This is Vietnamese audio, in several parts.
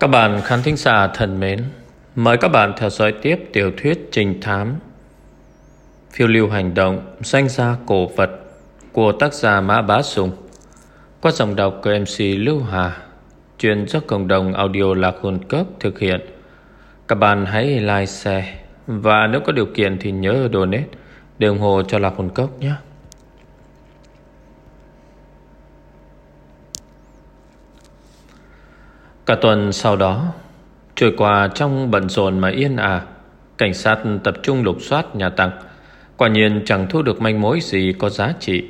Các bạn khán thính giả thân mến, mời các bạn theo dõi tiếp tiểu thuyết trình thám Phiêu lưu hành động danh gia cổ vật của tác giả Mã Bá Sùng qua dòng đọc của MC Lưu Hà truyền do cộng đồng audio Lạc Hồn Cấp thực hiện. Các bạn hãy like, share và nếu có điều kiện thì nhớ donate để ủng hộ cho Lạc Hồn Cấp nhé. Cả tuần sau đó Trôi qua trong bận rộn mà yên ả Cảnh sát tập trung lục soát nhà Tăng Quả nhiên chẳng thu được manh mối gì có giá trị.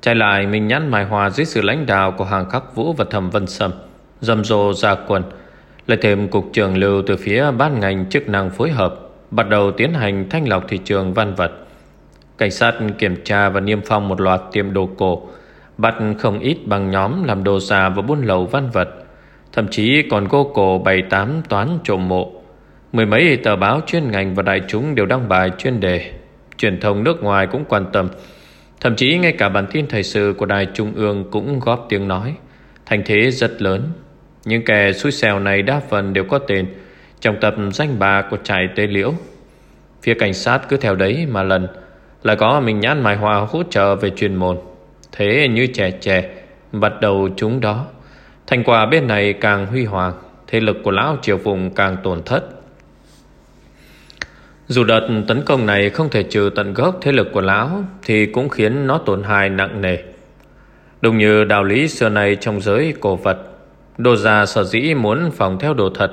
Trái lại mình nhắn mài hòa dưới sự lãnh đạo của hàng khắc vũ và thẩm vân sầm, Dầm rộ ra quần, Lại thêm cục trưởng lưu từ phía ban ngành chức năng phối hợp Bắt đầu tiến hành thanh lọc thị trường văn vật. Cảnh sát kiểm tra và niêm phong một loạt tiệm đồ cổ Bắt không ít bằng nhóm làm đồ giả và buôn lậu văn vật. Thậm chí còn cô cổ bày tám toán trộm mộ. Mười mấy tờ báo chuyên ngành và đại chúng đều đăng bài chuyên đề. Truyền thông nước ngoài cũng quan tâm. Thậm chí ngay cả bản tin thời sự của đài trung ương cũng góp tiếng nói. Thành thế rất lớn. Những kẻ xui xẻo này đa phần đều có tên. Trong tập danh bà của trại Tê Liễu. Phía cảnh sát cứ theo đấy mà lần. Là có mình nhãn mài hòa hỗ trợ về chuyên môn. Thế như trẻ trẻ Bắt đầu chúng đó. Thành quả bên này càng huy hoàng, Thế lực của lão triều vùng càng tổn thất. Dù đợt tấn công này không thể trừ tận gốc thế lực của lão, Thì cũng khiến nó tổn hại nặng nề. Đúng như đạo lý xưa này trong giới cổ vật Đồ già sở dĩ muốn phòng theo đồ thật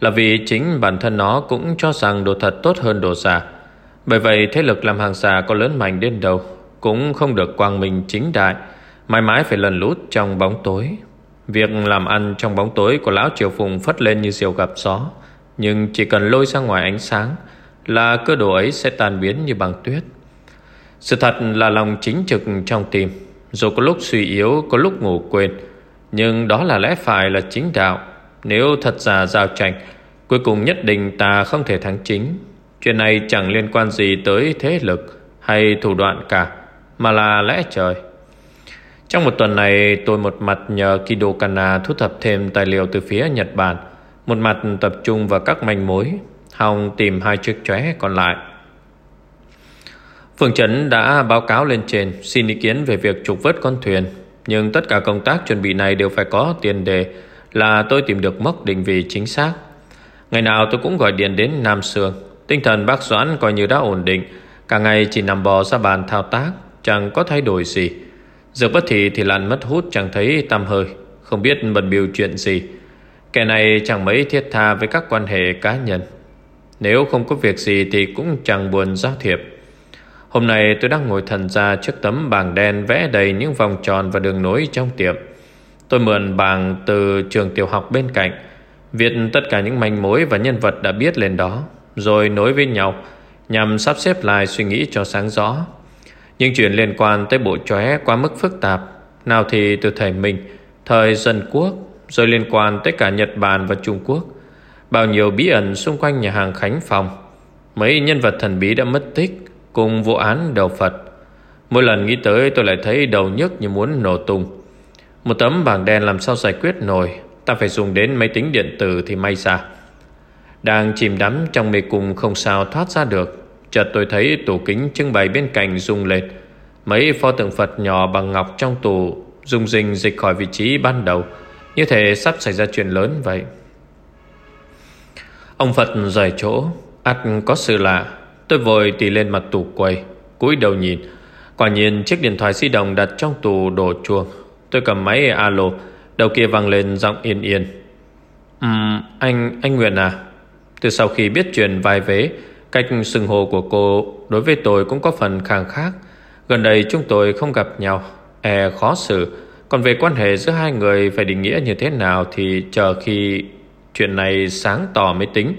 Là vì chính bản thân nó cũng cho rằng đồ thật tốt hơn đồ giả Bởi vậy thế lực làm hàng giả có lớn mạnh đến đâu Cũng không được quang minh chính đại, Mãi mãi phải lần lút trong bóng tối. Việc làm ăn trong bóng tối của lão Triều Phùng phất lên như diều gặp gió. Nhưng chỉ cần lôi ra ngoài ánh sáng Là cơ đồ ấy sẽ tan biến như bằng tuyết. Sự thật là lòng chính trực trong tim. Dù có lúc suy yếu, có lúc ngủ quên Nhưng đó là lẽ phải là chính đạo. Nếu thật giả giao tranh Cuối cùng nhất định ta không thể thắng chính. Chuyện này chẳng liên quan gì tới thế lực Hay thủ đoạn cả Mà là lẽ trời trong một tuần này, tôi một mặt nhờ Kido Kana thu thập thêm tài liệu từ phía Nhật Bản, Một mặt tập trung vào các manh mối, Hòng tìm hai chiếc chóe còn lại. Phường Trấn đã báo cáo lên trên, Xin ý kiến về việc trục vớt con thuyền, Nhưng tất cả công tác chuẩn bị này đều phải có tiền đề Là tôi tìm được mốc định vị chính xác. Ngày nào tôi cũng gọi điện đến Nam Sương, Tinh thần bác Doãn coi như đã ổn định, Cả ngày chỉ nằm bò ra bàn thao tác, Chẳng có thay đổi gì. Dược bất thị thì làn mất hút, chẳng thấy tăm hơi, Không biết bận biểu chuyện gì. Kẻ này chẳng mấy thiết tha với các quan hệ cá nhân. Nếu không có việc gì thì cũng chẳng buồn giao thiệp. Hôm nay tôi đang ngồi thần ra trước tấm bảng đen vẽ đầy những vòng tròn và đường nối trong tiệm. Tôi mượn bảng từ trường tiểu học bên cạnh, Viết tất cả những manh mối và nhân vật đã biết lên đó, Rồi nối với nhau, Nhằm sắp xếp lại suy nghĩ cho sáng rõ những chuyện liên quan tới bộ chóe quá mức phức tạp. Nào thì từ thời mình, Thời dân quốc, Rồi liên quan tới cả Nhật Bản và Trung Quốc. Bao nhiêu bí ẩn xung quanh nhà hàng Khánh Phòng Mấy nhân vật thần bí đã mất tích Cùng vụ án đầu Phật. Mỗi lần nghĩ tới tôi lại thấy đầu nhức như muốn nổ tung. Một tấm bảng đen làm sao giải quyết nổi. Ta phải dùng đến máy tính điện tử thì may ra. Đang chìm đắm trong mê cung không sao thoát ra được. Chợt tôi thấy tủ kính trưng bày bên cạnh rung lệch Mấy pho tượng Phật nhỏ bằng ngọc trong tủ Rung rinh dịch khỏi vị trí ban đầu. Như thể sắp xảy ra chuyện lớn vậy. Ông Phật rời chỗ. Ắt có sự lạ. Tôi vội tì lên mặt tủ quầy cúi đầu nhìn. Quả nhiên chiếc điện thoại di động đặt trong tủ đổ chuông Tôi cầm máy alo Đầu kia vang lên giọng yên yên. Um, Anh, anh Nguyện à? Từ sau khi biết chuyện vài vế Cách xưng hô của cô đối với tôi cũng có phần khang khác. Gần đây chúng tôi không gặp nhau E khó xử. Còn về quan hệ giữa hai người phải định nghĩa như thế nào Thì chờ khi chuyện này sáng tỏ mới tính.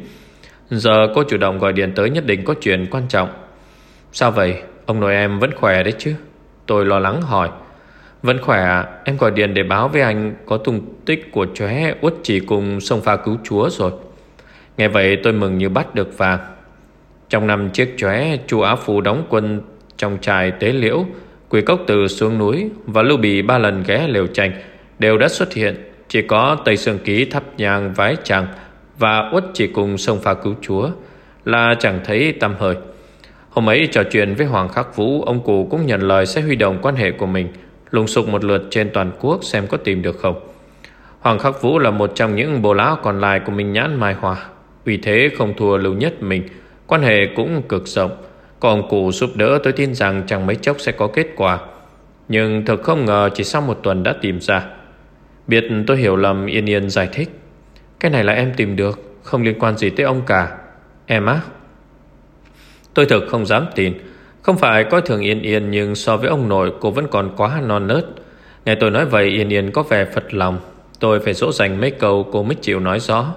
Giờ cô chủ động gọi điện tới nhất định có chuyện quan trọng. Sao vậy? Ông nội em vẫn khỏe đấy chứ? Tôi lo lắng hỏi. Vẫn khỏe à? Em gọi điện để báo với anh Có tung tích của chóe út chỉ cùng sông pha cứu chúa rồi. Nghe vậy tôi mừng như bắt được vàng trong năm chiếc chóe, Chu Á Phu đóng quân Trong trại tế liễu Quỷ cốc từ xuống núi Và Lưu Bị ba lần ghé liều tranh Đều đã xuất hiện. Chỉ có Tây Sương Ký thắp nhang, vái chàng Và uất chỉ cùng sông pha cứu chúa Là chẳng thấy tâm hơi. Hôm ấy trò chuyện với Hoàng Khắc Vũ, Ông cụ cũng nhận lời sẽ huy động quan hệ của mình, Lùng sục một lượt trên toàn quốc Xem có tìm được không. Hoàng Khắc Vũ là một trong những bồ lão còn lại Của mình nhãn Mai Hòa, Vì thế không thua lưu nhất mình. Quan hệ cũng cực rộng. Còn cụ giúp đỡ, tôi tin rằng chẳng mấy chốc sẽ có kết quả. Nhưng thật không ngờ chỉ sau một tuần đã tìm ra. Biết tôi hiểu lầm, Yên Yên giải thích. Cái này là em tìm được, Không liên quan gì tới ông cả. Em á? Tôi thực không dám tin. Không phải coi thường Yên Yên, Nhưng so với ông nội, cô vẫn còn quá non nớt. Nghe tôi nói vậy, Yên Yên có vẻ phật lòng. Tôi phải dỗ dành mấy câu cô mới chịu nói rõ.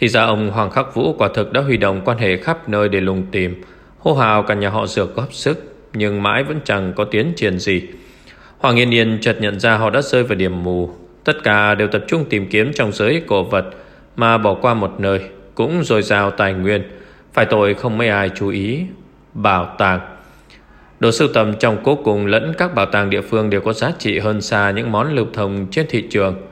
Thì ra ông Hoàng Khắc Vũ quả thực đã huy động quan hệ khắp nơi để lùng tìm. Hô hào cả nhà họ dược góp sức, Nhưng mãi vẫn chẳng có tiến triển gì. Hoàng Yên Yên chợt nhận ra họ đã rơi vào điểm mù. Tất cả đều tập trung tìm kiếm trong giới cổ vật, Mà bỏ qua một nơi, Cũng dồi dào tài nguyên. Phải tội không mấy ai chú ý. Bảo tàng. Đồ sưu tầm trong cố cùng lẫn các bảo tàng địa phương Đều có giá trị hơn xa những món lưu thông trên thị trường.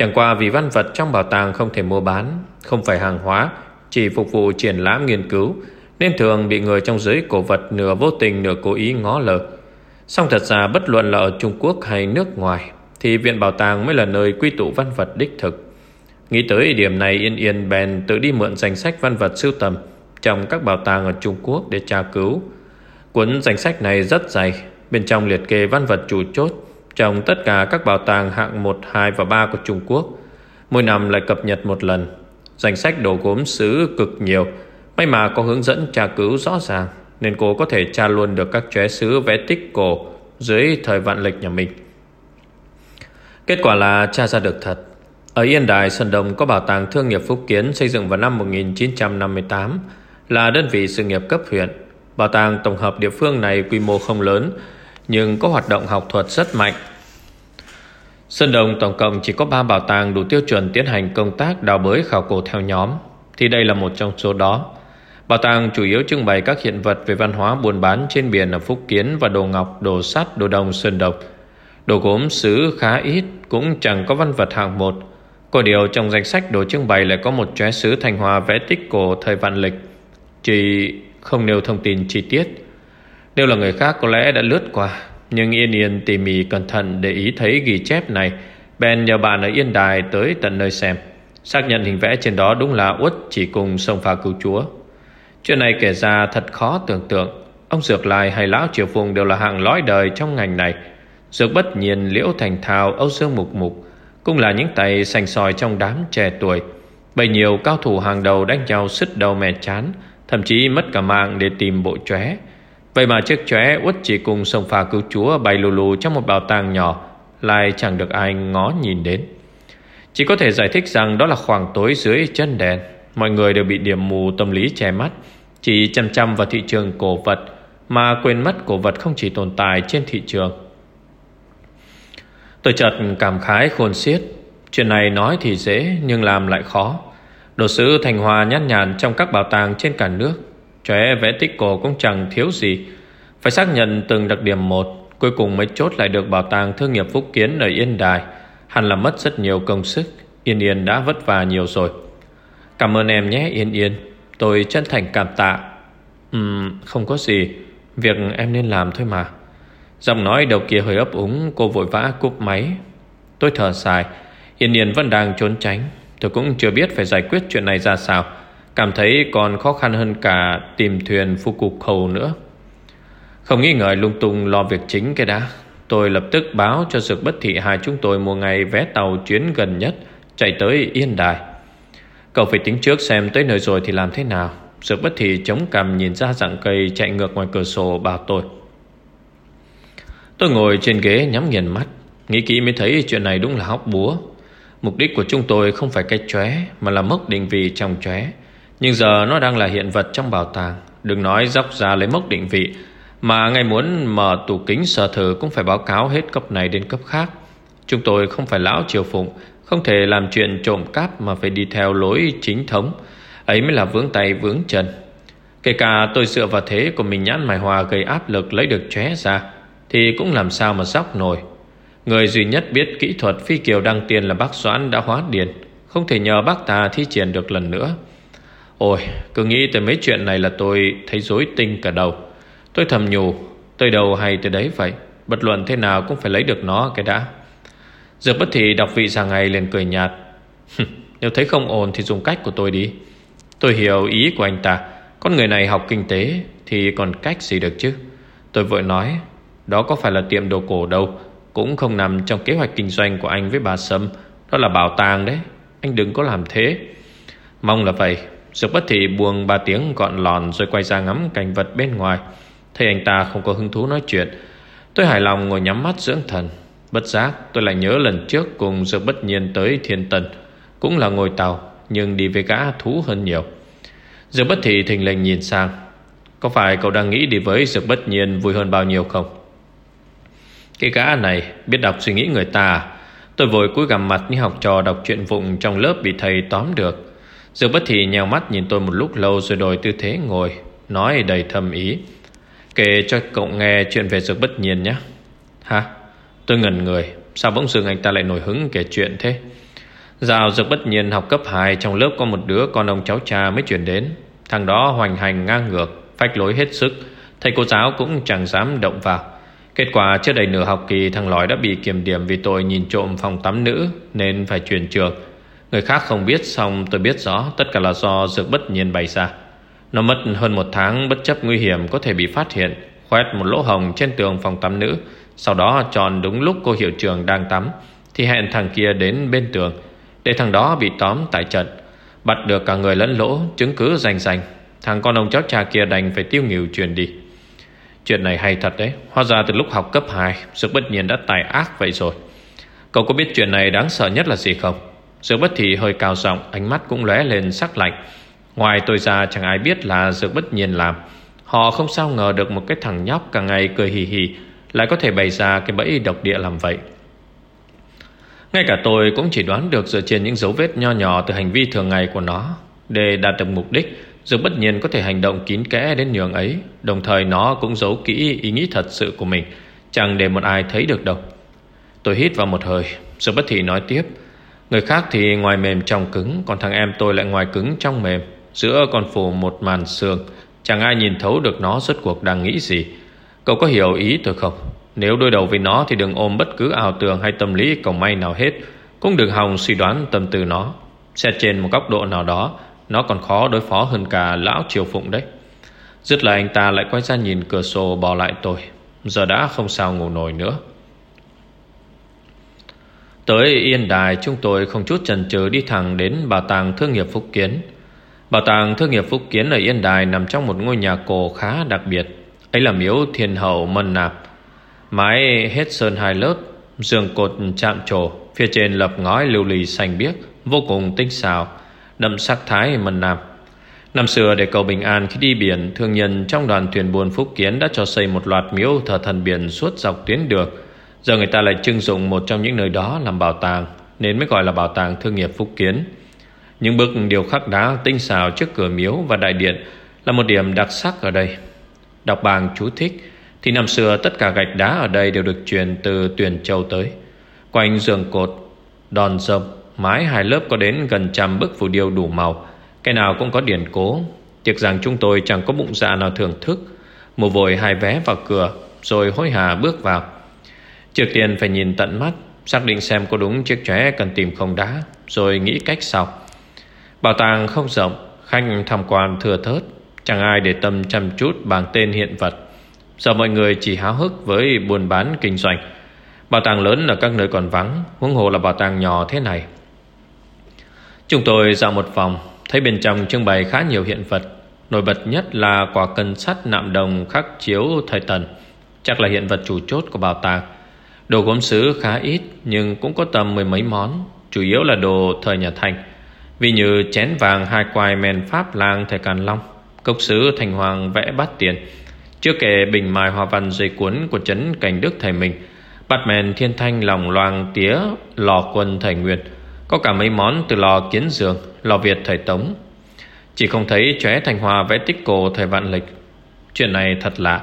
Chẳng qua vì văn vật trong bảo tàng không thể mua bán, Không phải hàng hóa, Chỉ phục vụ triển lãm nghiên cứu, Nên thường bị người trong giới cổ vật Nửa vô tình nửa cố ý ngó lờ. Song thật ra bất luận là ở Trung Quốc hay nước ngoài, Thì viện bảo tàng mới là nơi quy tụ văn vật đích thực. Nghĩ tới điểm này, Yên Yên bèn tự đi mượn danh sách văn vật sưu tầm Trong các bảo tàng ở Trung Quốc để tra cứu. Cuốn danh sách này rất dày Bên trong liệt kê văn vật chủ chốt trong tất cả các bảo tàng hạng 1, 2 và 3 của Trung Quốc. Mỗi năm lại cập nhật một lần. Danh sách đồ gốm sứ cực nhiều. May mà có hướng dẫn tra cứu rõ ràng Nên cô có thể tra luôn được các chóe sứ vẽ tích cổ Dưới thời vạn lịch nhà mình. Kết quả là tra ra được thật. Ở Yên Đài, Sơn Đông có bảo tàng thương nghiệp Phúc Kiến xây dựng vào năm 1958 Là đơn vị sự nghiệp cấp huyện. Bảo tàng tổng hợp địa phương này quy mô không lớn nhưng có hoạt động học thuật rất mạnh. Sơn Đông tổng cộng chỉ có 3 bảo tàng đủ tiêu chuẩn tiến hành công tác đào bới khảo cổ theo nhóm Thì đây là một trong số đó. Bảo tàng chủ yếu trưng bày các hiện vật về văn hóa buôn bán trên biển ở Phúc Kiến và đồ ngọc, đồ sắt, đồ đồng Sơn độc. Đồ gốm sứ khá ít Cũng chẳng có văn vật hạng một. Có điều trong danh sách đồ trưng bày Lại có một chóe sứ Thanh Hoa vẽ tích cổ thời vạn lịch. Chỉ không nêu thông tin chi tiết. Nếu là người khác có lẽ đã lướt qua, Nhưng Yên Yên tỉ mỉ cẩn thận Để ý thấy ghi chép này, Bèn nhờ bạn ở Yên Đài tới tận nơi xem. Xác nhận hình vẽ trên đó đúng là út chỉ cùng sông pha cứu chúa. Chuyện này kể ra thật khó tưởng tượng. Ông Dược Lai hay Lão Triều Phùng đều là hạng lõi đời trong ngành này. Dược bất nhiên, Liễu Thành Thao, Âu Dương Mục Mục Cũng là những tay sành sòi trong đám trẻ tuổi. Bởi nhiều cao thủ hàng đầu đánh nhau sứt đầu mẹ chán, Thậm chí mất cả mạng để tìm bộ chóe. Vậy mà chiếc chóe uất chỉ cùng sông pha cứu chúa bay lù lù trong một bảo tàng nhỏ, Lại chẳng được ai ngó nhìn đến. Chỉ có thể giải thích rằng đó là khoảng tối dưới chân đèn. Mọi người đều bị điểm mù tâm lý che mắt, Chỉ chăm chăm vào thị trường cổ vật, Mà quên mất cổ vật không chỉ tồn tại trên thị trường. Tôi chợt cảm khái khôn xiết. Chuyện này nói thì dễ, nhưng làm lại khó. Đồ sứ Thành Hòa nhát nhàn trong các bảo tàng trên cả nước. Chóe vẽ tích cổ cũng chẳng thiếu gì. Phải xác nhận từng đặc điểm một, Cuối cùng mới chốt lại được bảo tàng thương nghiệp Phúc Kiến ở Yên Đài. Hẳn là mất rất nhiều công sức, Yên Yên đã vất vả nhiều rồi. Cảm ơn em nhé, Yên Yên. Tôi chân thành cảm tạ. Ừm, không có gì. Việc em nên làm thôi mà. Giọng nói đầu kia hơi ấp úng, Cô vội vã cúp máy. Tôi thở dài. Yên Yên vẫn đang trốn tránh. Tôi cũng chưa biết phải giải quyết chuyện này ra sao. Cảm thấy còn khó khăn hơn cả Tìm thuyền phu cục khẩu nữa. Không nghi ngờ lung tung lo việc chính cái đã. Tôi lập tức báo cho sự Bất Thị hai chúng tôi mua ngày vé tàu chuyến gần nhất, Chạy tới Yên Đài. Cậu phải tính trước xem tới nơi rồi thì làm thế nào. Sự Bất Thị chống cằm nhìn ra dạng cây chạy ngược ngoài cửa sổ bảo tôi. Tôi ngồi trên ghế nhắm nghiền mắt, Nghĩ kỹ mới thấy chuyện này đúng là hóc búa. Mục đích của chúng tôi không phải cái chóe, Mà là mốc định vị trong chóe. Nhưng giờ nó đang là hiện vật trong bảo tàng. Đừng nói dốc ra lấy mốc định vị, Mà ngay muốn mở tủ kính sở thử Cũng phải báo cáo hết cấp này đến cấp khác. Chúng tôi không phải lão triều phụng, Không thể làm chuyện trộm cắp Mà phải đi theo lối chính thống. Ấy mới là vướng tay vướng chân. Kể cả tôi dựa vào thế của mình nhãn mài hòa Gây áp lực lấy được chóe ra, Thì cũng làm sao mà dốc nổi. Người duy nhất biết kỹ thuật phi kiều đăng tiền là bác Doãn đã hóa điền. Không thể nhờ bác ta thi triển được lần nữa. Ôi, cứ nghĩ tới mấy chuyện này là tôi thấy rối tinh cả đầu. Tôi thầm nhủ, Tới đâu hay tới đấy vậy? Bất luận thế nào cũng phải lấy được nó cái đã. Dược bất thị đọc vị già ngày liền cười nhạt. Nếu thấy không ổn thì dùng cách của tôi đi. Tôi hiểu ý của anh ta. Con người này học kinh tế Thì còn cách gì được chứ? Tôi vội nói, Đó có phải là tiệm đồ cổ đâu? Cũng không nằm trong kế hoạch kinh doanh của anh với bà Sâm. Đó là bảo tàng đấy. Anh đừng có làm thế. Mong là vậy. Dược bất thị buông ba tiếng gọn lòn Rồi quay ra ngắm cảnh vật bên ngoài. Thấy anh ta không có hứng thú nói chuyện, Tôi hài lòng ngồi nhắm mắt dưỡng thần. Bất giác, tôi lại nhớ lần trước Cùng Dược bất nhiên tới Thiên Tần Cũng là ngồi tàu, Nhưng đi với gã thú hơn nhiều. Dược bất thị thình lình nhìn sang. Có phải cậu đang nghĩ đi với Dược bất nhiên Vui hơn bao nhiêu không? Cái gã này biết đọc suy nghĩ người ta à? Tôi vội cúi gằm mặt như học trò đọc chuyện vụng trong lớp bị thầy tóm được. Dược bất thị nhèo mắt nhìn tôi một lúc lâu rồi đổi tư thế ngồi, Nói đầy thầm ý. Kể cho cậu nghe chuyện về dược bất nhiên nhé. Hả? Tôi ngẩn người, Sao bỗng dưng anh ta lại nổi hứng kể chuyện thế? Giao dược bất nhiên học cấp 2 Trong lớp có một đứa con ông cháu cha mới chuyển đến. Thằng đó hoành hành ngang ngược, Phách lối hết sức. Thầy cô giáo cũng chẳng dám động vào. Kết quả chưa đầy nửa học kỳ, Thằng lói đã bị kiểm điểm vì tội nhìn trộm phòng tắm nữ, Nên phải chuyển trường. Người khác không biết, Xong tôi biết rõ, Tất cả là do dược bất nhiên bày ra. Nó mất hơn một tháng, bất chấp nguy hiểm Có thể bị phát hiện, Khoét một lỗ hồng trên tường phòng tắm nữ. Sau đó tròn đúng lúc cô hiệu trường đang tắm, Thì hẹn thằng kia đến bên tường. Để thằng đó bị tóm tại trận, Bắt được cả người lẫn lỗ, Chứng cứ rành rành. Thằng con ông cháu cha kia đành phải tiêu nghỉu chuyển đi. Chuyện này hay thật đấy. Hóa ra từ lúc học cấp 2 Sự bất nhiên đã tài ác vậy rồi. Cậu có biết chuyện này đáng sợ nhất là gì không? Dược bất thị hơi cao giọng, Ánh mắt cũng lóe lên sắc lạnh. Ngoài tôi ra, chẳng ai biết là dược bất nhiên làm. Họ không sao ngờ được một cái thằng nhóc cả ngày cười hì hì, Lại có thể bày ra cái bẫy độc địa làm vậy. Ngay cả tôi cũng chỉ đoán được dựa trên những dấu vết nho nhỏ từ hành vi thường ngày của nó, Để đạt được mục đích Dược bất nhiên có thể hành động kín kẽ đến nhường ấy, Đồng thời nó cũng giấu kỹ ý nghĩ thật sự của mình, Chẳng để một ai thấy được đâu. Tôi hít vào một hơi Dược bất thị nói tiếp Người khác thì ngoài mềm trong cứng, Còn thằng em tôi lại ngoài cứng trong mềm. Giữa còn phủ một màn xương Chẳng ai nhìn thấu được nó rốt cuộc đang nghĩ gì. Cậu có hiểu ý tôi không? Nếu đối đầu với nó thì đừng ôm bất cứ ảo tưởng Hay tâm lý cầu may nào hết. Cũng đừng hòng suy đoán tâm tư nó. Xét trên một góc độ nào đó, Nó còn khó đối phó hơn cả lão triều phụng đấy. Dứt là anh ta lại quay ra nhìn cửa sổ bỏ lại tôi. Giờ đã không sao ngủ nổi nữa. Tới Yên Đài, chúng tôi không chút chần chừ đi thẳng đến bảo tàng thương nghiệp Phúc Kiến. Bảo tàng thương nghiệp Phúc Kiến ở Yên Đài nằm trong một ngôi nhà cổ khá đặc biệt. Ấy là miếu thiên hậu Mân Nạp. Mái hết sơn hai lớp, Giường cột chạm trổ, Phía trên lập ngói lưu lì xanh biếc, Vô cùng tinh xảo, Đậm sắc thái Mân Nạp. Năm xưa, để cầu bình an khi đi biển, Thương nhân trong đoàn thuyền buồn Phúc Kiến Đã cho xây một loạt miếu thờ thần biển Suốt dọc tuyến đường. Giờ người ta lại trưng dụng một trong những nơi đó làm bảo tàng Nên mới gọi là bảo tàng thương nghiệp Phúc Kiến. Những bức điều khắc đá tinh xảo trước cửa miếu và đại điện Là một điểm đặc sắc ở đây. Đọc bàng chú thích Thì năm xưa tất cả gạch đá ở đây đều được truyền từ Tuyền Châu tới. Quanh giường cột, đòn dâm, mái hai lớp có đến gần trăm bức phù điêu đủ màu. Cái nào cũng có điển cố. Tiếc rằng chúng tôi chẳng có bụng dạ nào thưởng thức. Mùa vội hai vé vào cửa Rồi hối hả bước vào. Trước tiên phải nhìn tận mắt, Xác định xem có đúng chiếc chóe cần tìm không đá Rồi nghĩ cách sau. Bảo tàng không rộng, Khách tham quan thừa thớt, Chẳng ai để tâm chăm chút bằng tên hiện vật. Giờ mọi người chỉ háo hức với buôn bán kinh doanh. Bảo tàng lớn ở các nơi còn vắng, Huống hồ là bảo tàng nhỏ thế này. Chúng tôi dạo một vòng, Thấy bên trong trưng bày khá nhiều hiện vật. Nổi bật nhất là quả cân sắt nạm đồng khắc chiếu thời tần. Chắc là hiện vật chủ chốt của bảo tàng. Đồ gốm sứ khá ít, Nhưng cũng có tầm mười mấy món, Chủ yếu là đồ thời nhà Thanh Vì như chén vàng, hai quai men Pháp lang thời Càn Long. Cốc sứ thành hoàng vẽ bát tiền. Chưa kể bình mài hoa văn dây cuốn Của trấn cảnh đức thầy mình, Bát men thiên thanh lòng loang tía Lò quân thầy Nguyệt Có cả mấy món từ lò kiến dường Lò Việt thầy Tống. Chỉ không thấy chóe thành hòa vẽ tích cổ thời vạn lịch. Chuyện này thật lạ.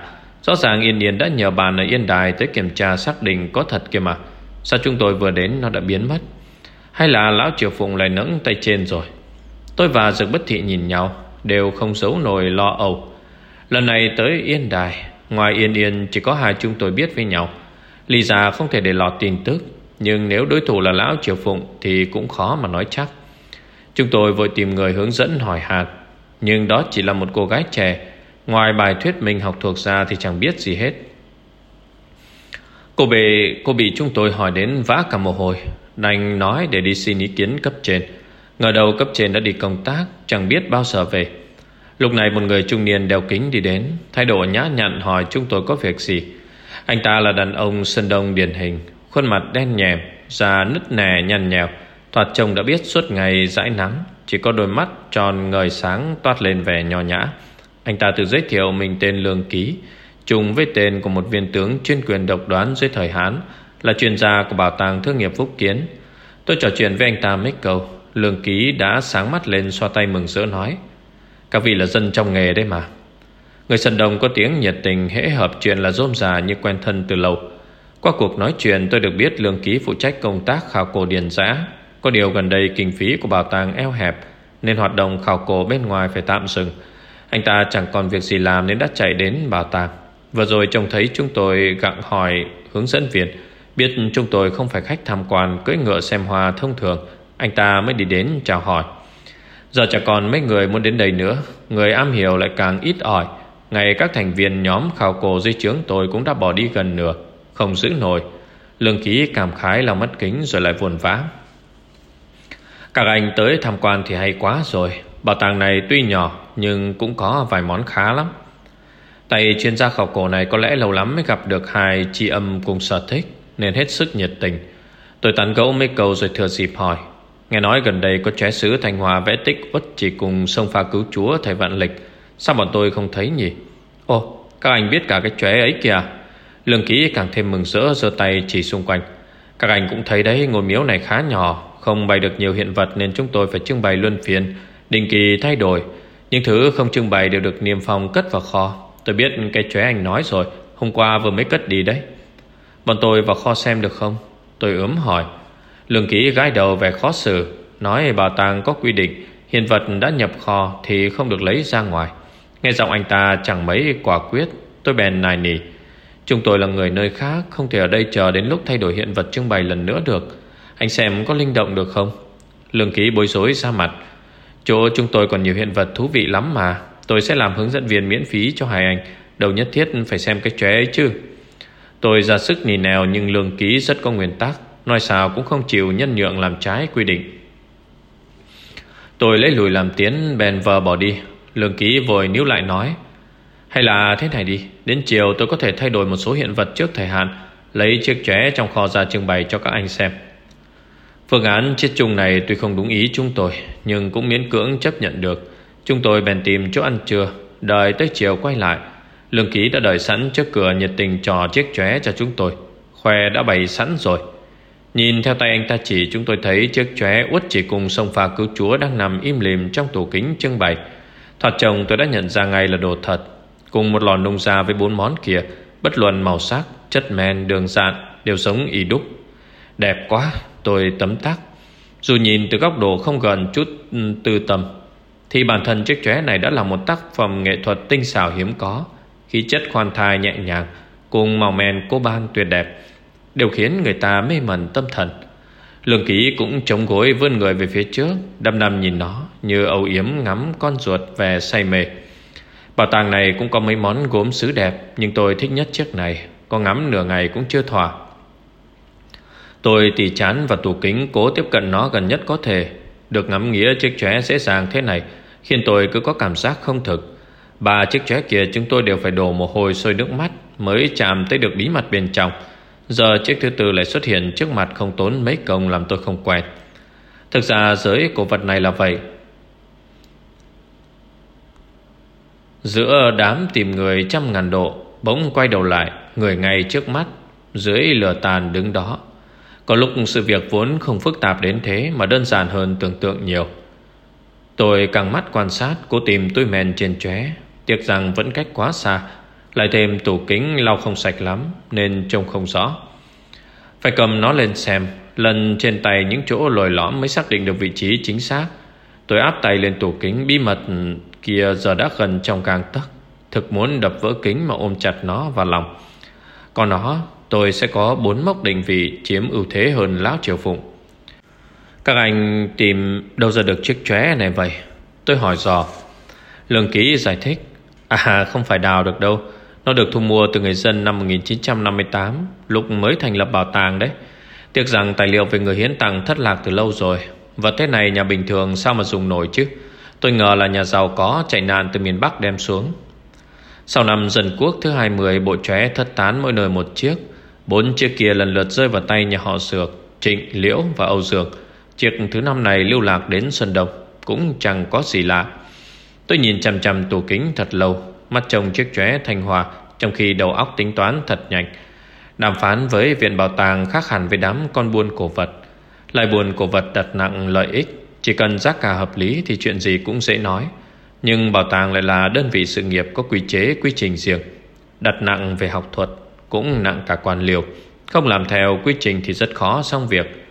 Rõ ràng Yên Yên đã nhờ bàn ở Yên Đài Tới kiểm tra xác định có thật kia mà. Sao chúng tôi vừa đến nó đã biến mất? Hay là lão triều phụng lại nẫng tay trên rồi? Tôi và Dược Bất Thị nhìn nhau, Đều không giấu nổi lo âu. Lần này tới Yên Đài, Ngoài Yên Yên chỉ có hai chúng tôi biết với nhau. Lý già không thể để lọt tin tức, Nhưng nếu đối thủ là Lão Triều Phụng Thì cũng khó mà nói chắc. Chúng tôi vội tìm người hướng dẫn hỏi hạt, Nhưng đó chỉ là một cô gái trẻ Ngoài bài thuyết mình học thuộc ra Thì chẳng biết gì hết. Cô bị, cô bị chúng tôi hỏi đến vã cả mồ hôi. Đành nói để đi xin ý kiến cấp trên. Ngờ đầu cấp trên đã đi công tác Chẳng biết bao giờ về. Lúc này một người trung niên đeo kính đi đến Thái độ nhã nhặn hỏi chúng tôi có việc gì. Anh ta là đàn ông Sơn Đông điển hình Khuôn mặt đen nhèm Da nứt nẻ nhằn nhèo. Thoạt trông đã biết suốt ngày dãi nắng Chỉ có đôi mắt tròn ngời sáng Toát lên vẻ nho nhã. Anh ta tự giới thiệu mình tên Lương Ký Trùng với tên của một viên tướng Chuyên quyền độc đoán dưới thời Hán, Là chuyên gia của bảo tàng thương nghiệp Phúc Kiến. Tôi trò chuyện với anh ta mấy câu. Lương Ký đã sáng mắt lên, xoa tay mừng rỡ nói, Các vị là dân trong nghề đấy mà. Người Sơn Đông có tiếng nhiệt tình, hễ hợp chuyện là rôm rà như quen thân từ lâu. Qua cuộc nói chuyện, tôi được biết Lương Ký phụ trách công tác khảo cổ điền giã Có điều gần đây kinh phí của bảo tàng eo hẹp, Nên hoạt động khảo cổ bên ngoài phải tạm dừng. Anh ta chẳng còn việc gì làm nên đã chạy đến bảo tàng. Vừa rồi trông thấy chúng tôi gặng hỏi hướng dẫn viên, Biết chúng tôi không phải khách tham quan cưỡi ngựa xem hoa thông thường, Anh ta mới đi đến chào hỏi. Giờ chẳng còn mấy người muốn đến đây nữa, Người am hiểu lại càng ít ỏi. Ngày các thành viên nhóm khảo cổ dưới trướng tôi cũng đã bỏ đi gần nửa, Không giữ nổi. Lương ký cảm khái là mất kính rồi lại buồn vã. Các anh tới tham quan thì hay quá rồi. Bảo tàng này tuy nhỏ nhưng cũng có vài món khá lắm. Tay chuyên gia khảo cổ này có lẽ lâu lắm mới gặp được hai chị âm cùng sở thích, Nên hết sức nhiệt tình. Tôi tán gẫu mấy câu rồi thừa dịp hỏi. Nghe nói gần đây có trái sứ Thanh Hòa vẽ tích uất chỉ cùng sông pha cứu chúa thầy vạn lịch. Sao bọn tôi không thấy nhỉ? Ồ, các anh biết cả cái chóe ấy kìa. Lương ký càng thêm mừng rỡ, giơ tay chỉ xung quanh. Các anh cũng thấy đấy, ngôi miếu này khá nhỏ, Không bày được nhiều hiện vật Nên chúng tôi phải trưng bày luân phiên, Định kỳ thay đổi. Những thứ không trưng bày đều được niêm phong cất vào kho. Tôi biết cái chóe anh nói rồi, Hôm qua vừa mới cất đi đấy. Bọn tôi vào kho xem được không? Tôi ướm hỏi. Lương ký gái đầu về khó xử, Nói bảo tàng có quy định, Hiện vật đã nhập kho thì không được lấy ra ngoài. Nghe giọng anh ta chẳng mấy quả quyết, Tôi bèn nài nỉ. Chúng tôi là người nơi khác, Không thể ở đây chờ đến lúc thay đổi hiện vật trưng bày lần nữa được. Anh xem có linh động được không? Lương ký bối rối ra mặt. Chỗ chúng tôi còn nhiều hiện vật thú vị lắm mà. Tôi sẽ làm hướng dẫn viên miễn phí cho hai anh. Đầu nhất thiết phải xem cái chóe ấy chứ. Tôi ra sức nhìn nèo Nhưng lương ký rất có nguyên tắc. Nói sao cũng không chịu nhân nhượng làm trái quy định. Tôi lấy lùi làm tiến, bèn vờ bỏ đi. Lương ký vội níu lại nói, Hay là thế này đi. Đến chiều tôi có thể thay đổi một số hiện vật trước thời hạn. Lấy chiếc chóe trong kho ra trưng bày cho các anh xem. Phương án chết chung này tuy không đúng ý chúng tôi Nhưng cũng miễn cưỡng chấp nhận được Chúng tôi bèn tìm chỗ ăn trưa Đợi tới chiều quay lại Lương ký đã đợi sẵn trước cửa nhiệt tình trò chiếc chóe cho chúng tôi Khoe đã bày sẵn rồi Nhìn theo tay anh ta chỉ chúng tôi thấy chiếc chóe uất chỉ cùng sông pha cứu chúa đang nằm im lìm trong tủ kính trưng bày. Thoạt chồng tôi đã nhận ra ngay là đồ thật. Cùng một lò nung ra với bốn món kia, bất luận màu sắc, chất men, đường dạn đều giống y đúc. Đẹp quá, tôi tấm tắc. Dù nhìn từ góc độ không gần chút ừ, tư tâm, thì bản thân chiếc chóe này đã là một tác phẩm nghệ thuật tinh xảo hiếm có, khí chất khoan thai nhẹ nhàng, cùng màu men cô ban tuyệt đẹp đều khiến người ta mê mẩn tâm thần. Lương ký cũng chống gối vươn người về phía trước, đăm đăm nhìn nó như âu yếm ngắm con ruột về say mê. Bảo tàng này cũng có mấy món gốm sứ đẹp, nhưng tôi thích nhất chiếc này, có ngắm nửa ngày cũng chưa thỏa. Tôi tỉ chán và tủ kính cố tiếp cận nó gần nhất có thể. Được ngắm nghĩa chiếc chóe dễ dàng thế này, khiến tôi cứ có cảm giác không thực. Ba chiếc chóe kia chúng tôi đều phải đổ mồ hôi sôi nước mắt mới chạm tới được bí mật bên trong. Giờ chiếc thứ tư lại xuất hiện trước mặt không tốn mấy công làm tôi không quen Thực ra giới cổ vật này là vậy Giữa đám tìm người trăm ngàn độ Bỗng quay đầu lại Người ngay trước mắt Dưới lửa tàn đứng đó có lúc sự việc vốn không phức tạp đến thế Mà đơn giản hơn tưởng tượng nhiều. Tôi càng mắt quan sát, Cố tìm túi men trên chóe. Tiếc rằng vẫn cách quá xa, lại thêm tủ kính lau không sạch lắm, Nên trông không rõ. Phải cầm nó lên xem, Lần trên tay những chỗ lồi lõm Mới xác định được vị trí chính xác. Tôi áp tay lên tủ kính bí mật kia giờ đã gần trong gang tấc. Thực muốn đập vỡ kính mà ôm chặt nó vào lòng. Còn nó tôi sẽ có bốn mốc định vị chiếm ưu thế hơn Lão Triều Phụng. Các anh tìm đâu ra được chiếc chóe này vậy? Tôi hỏi dò. Lương ký giải thích. À không phải đào được đâu. Nó được thu mua từ người dân năm 1958 Lúc mới thành lập bảo tàng đấy. Tiếc rằng tài liệu về người hiến tặng thất lạc từ lâu rồi. Vật thế này nhà bình thường sao mà dùng nổi chứ? Tôi ngờ là nhà giàu có chạy nạn từ miền Bắc đem xuống. Sau năm dân quốc thứ 20 Bộ chóe thất tán mỗi nơi một chiếc. Bốn chiếc kia lần lượt rơi vào tay nhà họ Sược Trịnh, Liễu và Âu Sược. Chiếc thứ năm này lưu lạc đến Xuân Đông Cũng chẳng có gì lạ. Tôi nhìn chằm chằm tủ kính thật lâu Mắt trông chiếc chóe thanh hòa Trong khi đầu óc tính toán thật nhanh. Đàm phán với viện bảo tàng khác hẳn với đám con buôn cổ vật. Lại buôn cổ vật đặt nặng lợi ích Chỉ cần giá cả hợp lý thì chuyện gì cũng dễ nói. Nhưng bảo tàng lại là đơn vị sự nghiệp có quy chế quy trình riêng Đặt nặng về học thuật. Cũng nặng cả quan liều Không làm theo quy trình thì rất khó xong việc.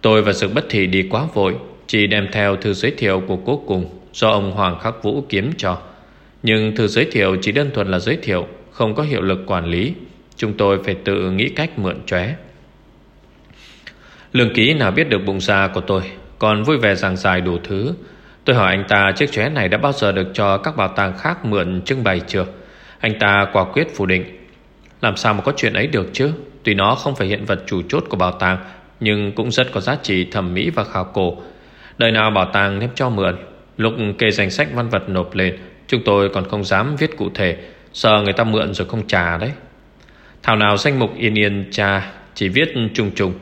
Tôi và sự Bất Thị đi quá vội, Chỉ đem theo thư giới thiệu của cố cùng Do ông Hoàng Khắc Vũ kiếm cho. Nhưng thư giới thiệu chỉ đơn thuần là giới thiệu, Không có hiệu lực quản lý. Chúng tôi phải tự nghĩ cách mượn chóe. Lương ký nào biết được bụng già của tôi, Còn vui vẻ giảng dài đủ thứ. Tôi hỏi anh ta chiếc chóe này đã bao giờ được cho các bảo tàng khác mượn trưng bày chưa? Anh ta quả quyết phủ định làm sao mà có chuyện ấy được chứ? Tuy nó không phải hiện vật chủ chốt của bảo tàng, Nhưng cũng rất có giá trị thẩm mỹ và khảo cổ. Đời nào bảo tàng nếp cho mượn. Lúc kê danh sách văn vật nộp lên, Chúng tôi còn không dám viết cụ thể. Sợ người ta mượn rồi không trả đấy. Thảo nào danh mục yên yên trà Chỉ viết trùng trùng.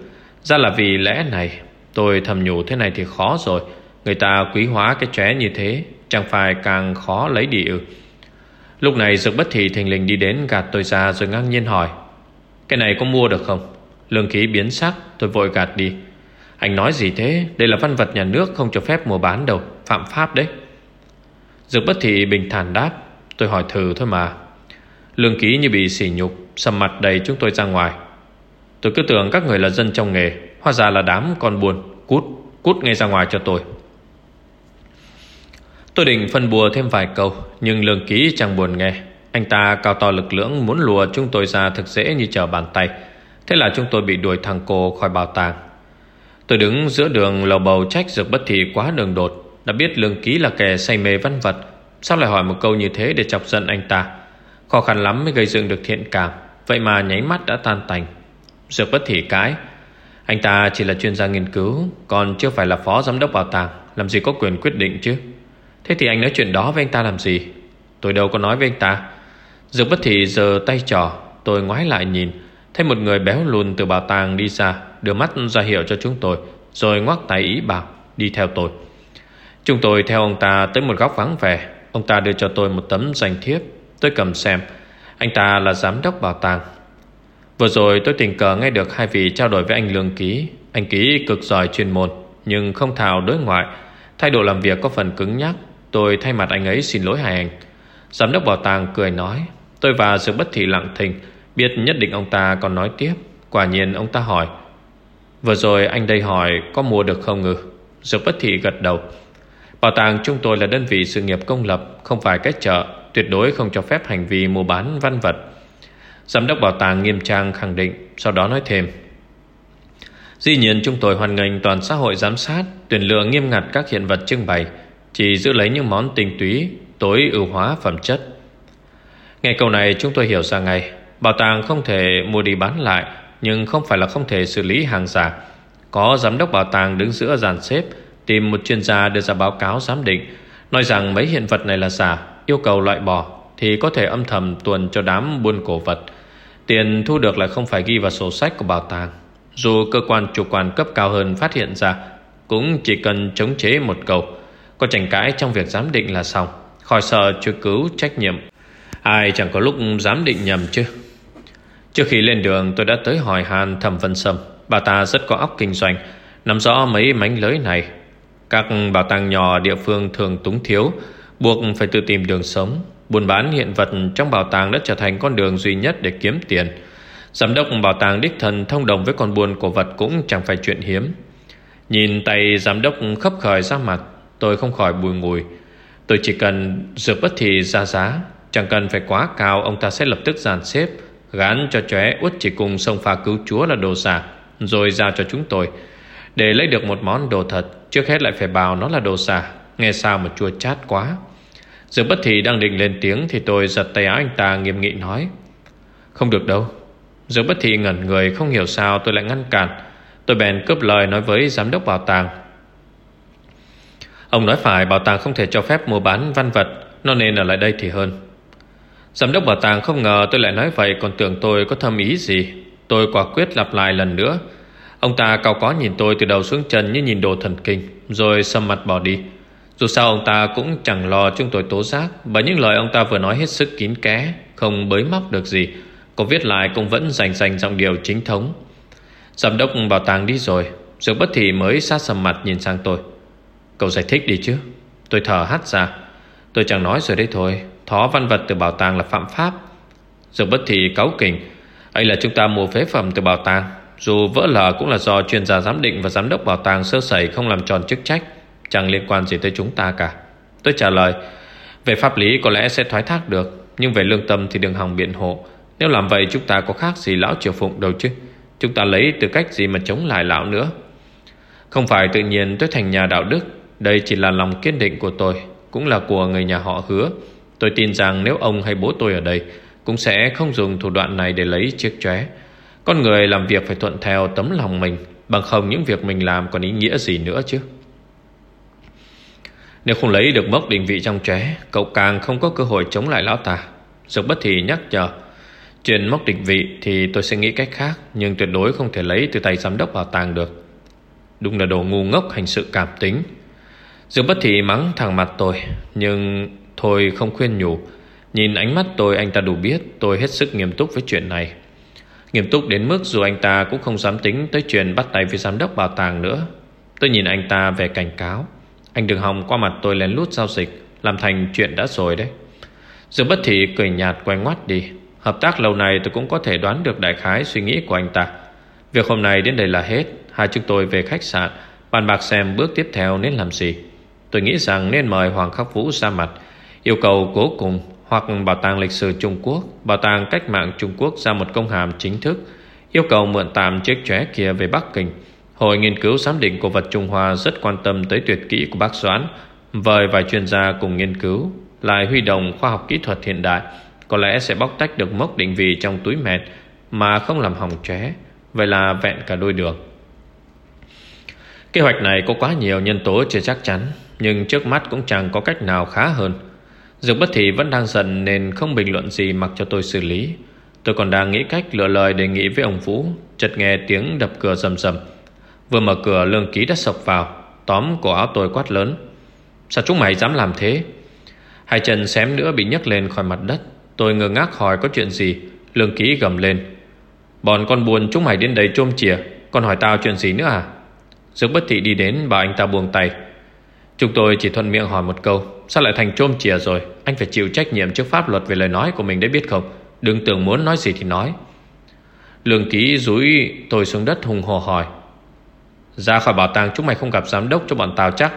Ra là vì lẽ này, Tôi thầm nhủ thế này thì khó rồi. Người ta quý hóa cái chóe như thế, Chẳng phải càng khó lấy đi ư. Lúc này Dược bất thị thình lình đi đến Gạt tôi ra rồi ngang nhiên hỏi Cái này có mua được không? Lương khí biến sắc tôi vội gạt đi. Anh nói gì thế? Đây là văn vật nhà nước không cho phép mua bán đâu. Phạm pháp đấy. Dược bất thị bình thản đáp Tôi hỏi thử thôi mà. Lương ký như bị sỉ nhục Sầm mặt đầy chúng tôi ra ngoài. Tôi cứ tưởng các người là dân trong nghề Hóa ra là đám con buồn Cút, cút ngay ra ngoài cho tôi. Tôi định phân bùa thêm vài câu, Nhưng lương ký chẳng buồn nghe. Anh ta cao to lực lưỡng muốn lùa chúng tôi ra thực dễ như trở bàn tay. Thế là chúng tôi bị đuổi thằng cô khỏi bảo tàng. Tôi đứng giữa đường lầu bầu trách dược bất thị quá đường đột. Đã biết lương ký là kẻ say mê văn vật. Sao lại hỏi một câu như thế để chọc giận anh ta? Khó khăn lắm mới gây dựng được thiện cảm. Vậy mà nháy mắt đã tan tành. Dược bất thị cái. Anh ta chỉ là chuyên gia nghiên cứu, Còn chưa phải là phó giám đốc bảo tàng. Làm gì có quyền quyết định chứ? Thế thì anh nói chuyện đó với anh ta làm gì? Tôi đâu có nói với anh ta. Dược bất thị giờ tay trò, Tôi ngoái lại nhìn, Thấy một người béo lùn từ bảo tàng đi ra, Đưa mắt ra hiệu cho chúng tôi, Rồi ngoắc tay ý bảo, đi theo tôi. Chúng tôi theo ông ta tới một góc vắng vẻ. Ông ta đưa cho tôi một tấm danh thiếp. Tôi cầm xem. Anh ta là giám đốc bảo tàng. Vừa rồi tôi tình cờ nghe được hai vị trao đổi với anh Lương Ký. Anh Ký cực giỏi chuyên môn, Nhưng không thạo đối ngoại. Thái độ làm việc có phần cứng nhắc. Tôi thay mặt anh ấy xin lỗi hai anh. Giám đốc bảo tàng cười nói, Tôi và sự bất thị lặng thinh, Biết nhất định ông ta còn nói tiếp. Quả nhiên ông ta hỏi, Vừa rồi anh đây hỏi có mua được không ngư? Dược bất thị gật đầu, Bảo tàng chúng tôi là đơn vị sự nghiệp công lập, Không phải cái chợ, Tuyệt đối không cho phép hành vi mua bán văn vật. Giám đốc bảo tàng nghiêm trang khẳng định, Sau đó nói thêm Dĩ nhiên chúng tôi hoàn ngành toàn xã hội giám sát, Tuyển lựa nghiêm ngặt các hiện vật trưng bày. Chỉ giữ lấy những món tinh túy, Tối ưu hóa phẩm chất. Nghe câu này, chúng tôi hiểu ra ngay. Bảo tàng không thể mua đi bán lại, Nhưng không phải là không thể xử lý hàng giả. Có giám đốc bảo tàng đứng giữa dàn xếp, Tìm một chuyên gia đưa ra báo cáo giám định, Nói rằng mấy hiện vật này là giả, Yêu cầu loại bỏ, Thì có thể âm thầm tuần cho đám buôn cổ vật. Tiền thu được lại không phải ghi vào sổ sách của bảo tàng. Dù cơ quan chủ quản cấp cao hơn phát hiện ra, Cũng chỉ cần chống chế một câu. Có tranh cãi trong việc giám định là xong. Khỏi sợ truy cứu trách nhiệm. Ai chẳng có lúc giám định nhầm chứ? Trước khi lên đường, tôi đã tới hỏi Hàn Thẩm Vân Sâm. Bà ta rất có óc kinh doanh, Nắm rõ mấy mánh lưới này. Các bảo tàng nhỏ địa phương thường túng thiếu, Buộc phải tự tìm đường sống. Buôn bán hiện vật trong bảo tàng đã trở thành con đường duy nhất để kiếm tiền. Giám đốc bảo tàng đích thần thông đồng với con buôn cổ vật cũng chẳng phải chuyện hiếm. Nhìn tay giám đốc khấp khởi ra mặt Tôi không khỏi bùi ngùi. Tôi chỉ cần dược bất thì ra giá, Chẳng cần phải quá cao, Ông ta sẽ lập tức dàn xếp, Gán cho chóe út chỉ cùng sông pha cứu chúa là đồ giả Rồi giao cho chúng tôi. Để lấy được một món đồ thật, Trước hết lại phải bảo nó là đồ giả Nghe sao mà chua chát quá. Dược bất thì đang định lên tiếng Thì tôi giật tay áo anh ta nghiêm nghị nói, Không được đâu. Dược bất thị ngẩn người, không hiểu sao tôi lại ngăn cản. Tôi bèn cướp lời nói với giám đốc bảo tàng. Ông nói phải bảo tàng không thể cho phép mua bán văn vật, Nó nên ở lại đây thì hơn. Giám đốc bảo tàng không ngờ tôi lại nói vậy, Còn tưởng tôi có thâm ý gì. Tôi quả quyết lặp lại lần nữa. Ông ta cao có nhìn tôi từ đầu xuống chân như nhìn đồ thần kinh, Rồi sầm mặt bỏ đi. Dù sao ông ta cũng chẳng lo chúng tôi tố giác, Bởi những lời ông ta vừa nói hết sức kín ké Không bới móc được gì. Cô viết lại cũng vẫn dành dành dòng điều chính thống. Giám đốc bảo tàng đi rồi Dược bất thị mới sát sầm mặt nhìn sang tôi. Cậu giải thích đi chứ. Tôi thở hắt ra. Tôi chẳng nói rồi đấy thôi. Thó văn vật từ bảo tàng là phạm pháp. Dược bất thị cáu kỉnh. Ấy là chúng ta mua phế phẩm từ bảo tàng. Dù vỡ lở cũng là do chuyên gia giám định Và giám đốc bảo tàng sơ sẩy không làm tròn chức trách, Chẳng liên quan gì tới chúng ta cả. Tôi trả lời, Về pháp lý có lẽ sẽ thoái thác được, Nhưng về lương tâm thì đừng hòng biện hộ. Nếu làm vậy, chúng ta có khác gì lão triều phụng đâu chứ? Chúng ta lấy từ cách gì mà chống lại lão nữa? Không phải tự nhiên tôi thành nhà đạo đức đây chỉ là lòng kiên định của tôi, Cũng là của người nhà họ hứa. Tôi tin rằng nếu ông hay bố tôi ở đây, Cũng sẽ không dùng thủ đoạn này để lấy chiếc chóe. Con người làm việc phải thuận theo tấm lòng mình, Bằng không những việc mình làm còn ý nghĩa gì nữa chứ. Nếu không lấy được mốc định vị trong chóe, Cậu càng không có cơ hội chống lại lão ta. Dược bất thì nhắc nhở Chuyện mốc định vị thì tôi sẽ nghĩ cách khác, Nhưng tuyệt đối không thể lấy từ tay giám đốc bảo tàng được. Đúng là đồ ngu ngốc hành sự cảm tính. Dương bất thị mắng thẳng mặt tôi, Nhưng thôi không khuyên nhủ. Nhìn ánh mắt tôi, anh ta đủ biết Tôi hết sức nghiêm túc với chuyện này. Nghiêm túc đến mức dù anh ta cũng không dám tính Tới chuyện bắt tay với giám đốc bảo tàng nữa. Tôi nhìn anh ta về cảnh cáo. Anh đừng hòng qua mặt tôi lén lút giao dịch, Làm thành chuyện đã rồi đấy. Dương bất thị cười nhạt quay ngoắt đi. Hợp tác lâu nay tôi cũng có thể đoán được đại khái suy nghĩ của anh ta. Việc hôm nay đến đây là hết. Hai chúng tôi về khách sạn. Bàn bạc xem bước tiếp theo nên làm gì. Tôi nghĩ rằng nên mời Hoàng Khắc Vũ ra mặt, Yêu cầu cố cùng, Hoặc Bảo tàng lịch sử Trung Quốc, Bảo tàng cách mạng Trung Quốc ra một công hàm chính thức, Yêu cầu mượn tạm chiếc chóe kia về Bắc Kinh. Hội nghiên cứu giám định cổ vật Trung Hoa Rất quan tâm tới tuyệt kỹ của bác Doãn. Vời vài chuyên gia cùng nghiên cứu, Lại huy động khoa học kỹ thuật hiện đại, có lẽ sẽ bóc tách được mốc định vị trong túi mệt Mà không làm hỏng chóe, Vậy là vẹn cả đôi đường. Kế hoạch này có quá nhiều nhân tố chưa chắc chắn. Nhưng trước mắt cũng chẳng có cách nào khá hơn. Dược bất thị vẫn đang giận Nên không bình luận gì mặc cho tôi xử lý. Tôi còn đang nghĩ cách lựa lời đề nghị với ông Vũ, Chợt nghe tiếng đập cửa rầm rầm. Vừa mở cửa, lương ký đã sọc vào. Tóm cổ áo tôi quát lớn. Sao chúng mày dám làm thế? Hai chân xém nữa bị nhấc lên khỏi mặt đất. Tôi ngơ ngác hỏi có chuyện gì. Lương ký gầm lên. Bọn con buồn chúng mày đến đây trôm chìa. Con hỏi tao chuyện gì nữa à? Dược bất thị đi đến, bảo anh ta buông tay. Chúng tôi chỉ thuận miệng hỏi một câu, Sao lại thành trôm chìa rồi? Anh phải chịu trách nhiệm trước pháp luật về lời nói của mình đấy biết không? Đừng tưởng muốn nói gì thì nói. Lương ký rúi tôi xuống đất hùng hồ hỏi, Ra khỏi bảo tàng chúng mày không gặp giám đốc cho bọn tao chắc.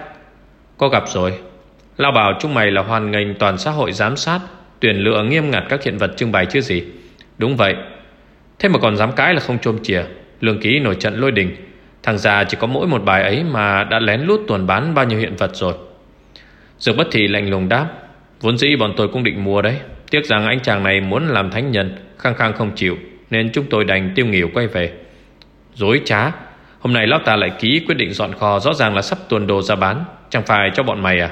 Có gặp rồi. Lao bảo chúng mày là hoàn ngành toàn xã hội giám sát, Tuyển lựa nghiêm ngặt các hiện vật trưng bày chứ gì. Đúng vậy. Thế mà còn dám cãi là không trôm chìa. Lương ký nổi trận lôi đình. Thằng già chỉ có mỗi một bài ấy mà đã lén lút tuần bán bao nhiêu hiện vật rồi. Dược bất thị lạnh lùng đáp, Vốn dĩ bọn tôi cũng định mua đấy. Tiếc rằng anh chàng này muốn làm thánh nhân, Khăng khăng không chịu, Nên chúng tôi đành tiêu nghỉu quay về. Dối trá, Hôm nay lão ta lại ký quyết định dọn kho Rõ ràng là sắp tuần đồ ra bán, Chẳng phải cho bọn mày à?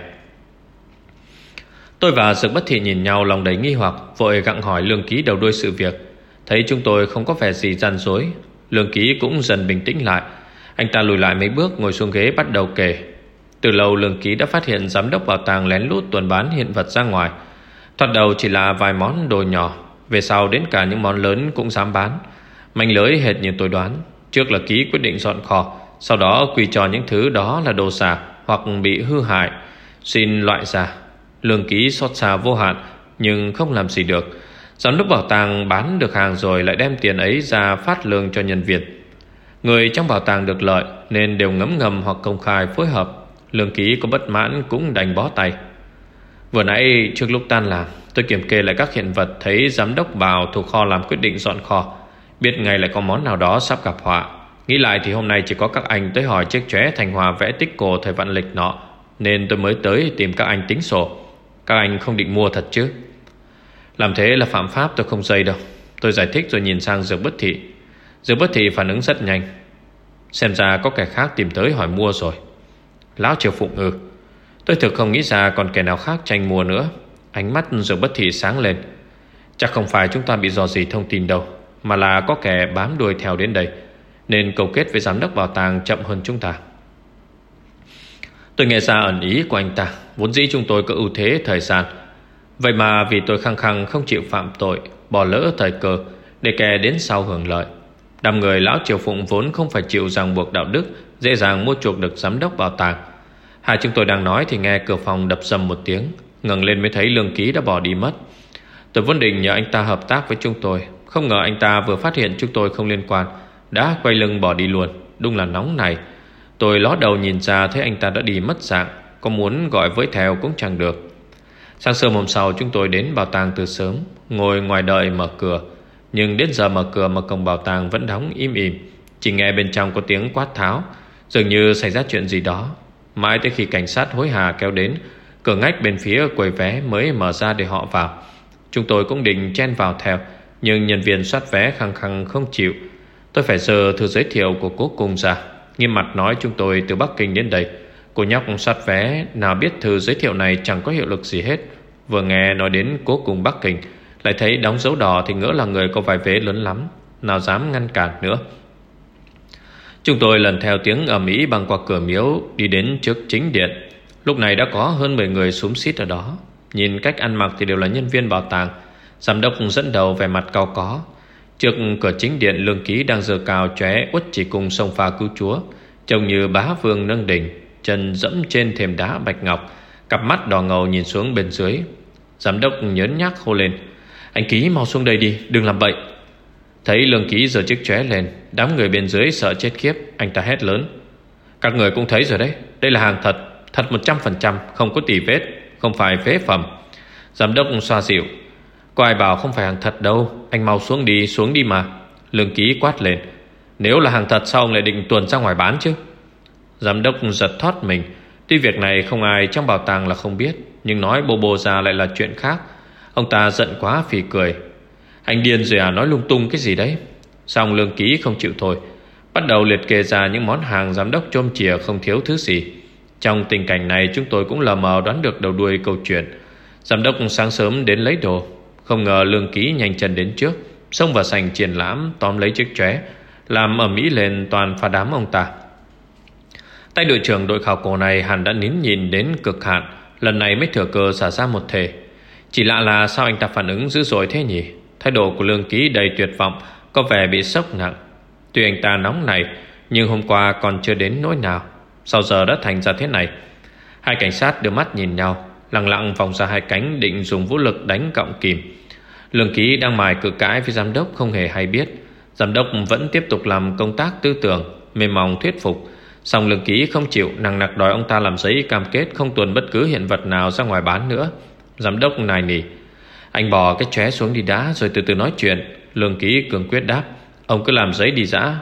Tôi và Dược Bất Thị nhìn nhau lòng đầy nghi hoặc, Vội gặng hỏi Lương Ký đầu đuôi sự việc. Thấy chúng tôi không có vẻ gì gian dối, Lương Ký cũng dần bình tĩnh lại anh ta lùi lại mấy bước, ngồi xuống ghế, bắt đầu kể. Từ lâu, Lương Ký đã phát hiện Giám đốc bảo tàng lén lút tuần bán hiện vật ra ngoài. Thoạt đầu chỉ là vài món đồ nhỏ, Về sau đến cả những món lớn cũng dám bán. Manh lưới hệt như tôi đoán. Trước là Ký quyết định dọn kho, Sau đó quy cho những thứ đó là đồ xà Hoặc bị hư hại. Xin loại ra. Lương ký xót xa vô hạn, Nhưng không làm gì được. Giám đốc bảo tàng bán được hàng rồi Lại đem tiền ấy ra phát lương cho nhân viên. Người trong bảo tàng được lợi Nên đều ngấm ngầm hoặc công khai phối hợp. Lương ký có bất mãn cũng đành bó tay. Vừa nãy, trước lúc tan làm, Tôi kiểm kê lại các hiện vật Thấy giám đốc bảo thủ kho làm quyết định dọn kho. Biết ngày lại có món nào đó sắp gặp họa. Nghĩ lại thì hôm nay chỉ có các anh tới hỏi chiếc chóe Thành Hòa vẽ tích cổ thời vạn lịch nọ, Nên tôi mới tới tìm các anh tính sổ. Các anh không định mua thật chứ? Làm thế là phạm pháp tôi không dây đâu. Tôi giải thích rồi nhìn sang Dược Bất Thị. Dương Bất Thị phản ứng rất nhanh. Xem ra có kẻ khác tìm tới hỏi mua rồi. Lão Triều Phụng ừ Tôi thực không nghĩ ra còn kẻ nào khác tranh mua nữa. Ánh mắt Dương Bất Thị sáng lên. Chắc không phải chúng ta bị dò gì thông tin đâu, Mà là có kẻ bám đuôi theo đến đây, Nên cầu kết với giám đốc bảo tàng chậm hơn chúng ta. Tôi nghe ra ẩn ý của anh ta, Vốn dĩ chúng tôi có ưu thế thời gian. Vậy mà vì tôi khăng khăng không chịu phạm tội, Bỏ lỡ thời cơ Để kẻ đến sau hưởng lợi. Đám người lão triều phụng vốn không phải chịu ràng buộc đạo đức, Dễ dàng mua chuộc được giám đốc bảo tàng. Hai chúng tôi đang nói thì nghe cửa phòng đập dầm một tiếng, ngẩng lên mới thấy lương ký đã bỏ đi mất. Tôi vốn định nhờ anh ta hợp tác với chúng tôi, Không ngờ anh ta vừa phát hiện chúng tôi không liên quan, Đã quay lưng bỏ đi luôn, Đúng là nóng này. Tôi ló đầu nhìn ra thấy anh ta đã đi mất dạng, Có muốn gọi với theo cũng chẳng được. Sáng sớm hôm sau chúng tôi đến bảo tàng từ sớm, Ngồi ngoài đợi mở cửa. Nhưng đến giờ mở cửa mà cổng bảo tàng vẫn đóng im ỉm. Chỉ nghe bên trong có tiếng quát tháo. Dường như xảy ra chuyện gì đó. Mãi tới khi cảnh sát hối hà kéo đến, Cửa ngách bên phía quầy vé mới mở ra để họ vào. Chúng tôi cũng định chen vào theo, Nhưng nhân viên soát vé khăng khăng không chịu. Tôi phải giờ thư giới thiệu của cố cung ra. Nghiêm mặt nói chúng tôi từ Bắc Kinh đến đây. Cô nhóc soát vé Nào biết thư giới thiệu này chẳng có hiệu lực gì hết. Vừa nghe nói đến cố cung Bắc Kinh lại thấy đóng dấu đỏ Thì ngỡ là người có vài vế lớn lắm, Nào dám ngăn cản nữa. Chúng tôi lần theo tiếng ở Mỹ băng qua cửa miếu, Đi đến trước chính điện. Lúc này đã có hơn 10 người súng xít ở đó. Nhìn cách ăn mặc thì đều là nhân viên bảo tàng. Giám đốc dẫn đầu về mặt cao có. Trước cửa chính điện, lương ký đang dơ cao chóe uất chỉ cùng sông pha cứu chúa, Trông như bá vương nâng đỉnh, Chân dẫm trên thềm đá bạch ngọc, Cặp mắt đỏ ngầu nhìn xuống bên dưới. Giám đốc nhớn nhác hô lên anh ký mau xuống đây đi, đừng làm bậy. Thấy lương ký giờ chiếc chóe lên, Đám người bên dưới sợ chết khiếp, Anh ta hét lớn. Các người cũng thấy rồi đấy, Đây là hàng thật Thật 100% không có tỉ vết, Không phải phế phẩm. Giám đốc xoa dịu, Có ai bảo không phải hàng thật đâu, Anh mau xuống đi xuống đi mà. Lương ký quát lên, Nếu là hàng thật sao ông lại định tuần ra ngoài bán chứ? Giám đốc giật thoát mình, Tuy việc này không ai trong bảo tàng là không biết, Nhưng nói bô bô ra lại là chuyện khác. Ông ta giận quá phì cười. Anh điên rồi à nói lung tung cái gì đấy? Xong lương ký không chịu thôi? Bắt đầu liệt kê ra những món hàng giám đốc chôm chìa không thiếu thứ gì. Trong tình cảnh này, chúng tôi cũng lờ mờ đoán được đầu đuôi câu chuyện. Giám đốc sáng sớm đến lấy đồ. Không ngờ lương ký nhanh chân đến trước. Xông vào sành triển lãm, tóm lấy chiếc chóe, Làm ở Mỹ lên toàn pha đám ông ta. Tay đội trưởng đội khảo cổ này hẳn đã nín nhìn đến cực hạn. Lần này mới thừa cơ xả ra một thể chỉ lạ là sao anh ta phản ứng dữ dội thế nhỉ? Thái độ của lương ký đầy tuyệt vọng, Có vẻ bị sốc nặng. Tuy anh ta nóng này Nhưng hôm qua còn chưa đến nỗi nào. Sao giờ đã thành ra thế này? Hai cảnh sát đưa mắt nhìn nhau, Lặng lặng vòng ra hai cánh định dùng vũ lực đánh cọng kìm. Lương ký đang mài cự cãi với giám đốc không hề hay biết. Giám đốc vẫn tiếp tục làm công tác tư tưởng, Mềm mỏng thuyết phục. Xong lương ký không chịu, Nặng nặc đòi ông ta làm giấy cam kết Không tuần bất cứ hiện vật nào ra ngoài bán nữa. Giám đốc nài nỉ Anh bỏ cái chóe xuống đi đá, Rồi từ từ nói chuyện. Lương ký cường quyết đáp, Ông cứ làm giấy đi dã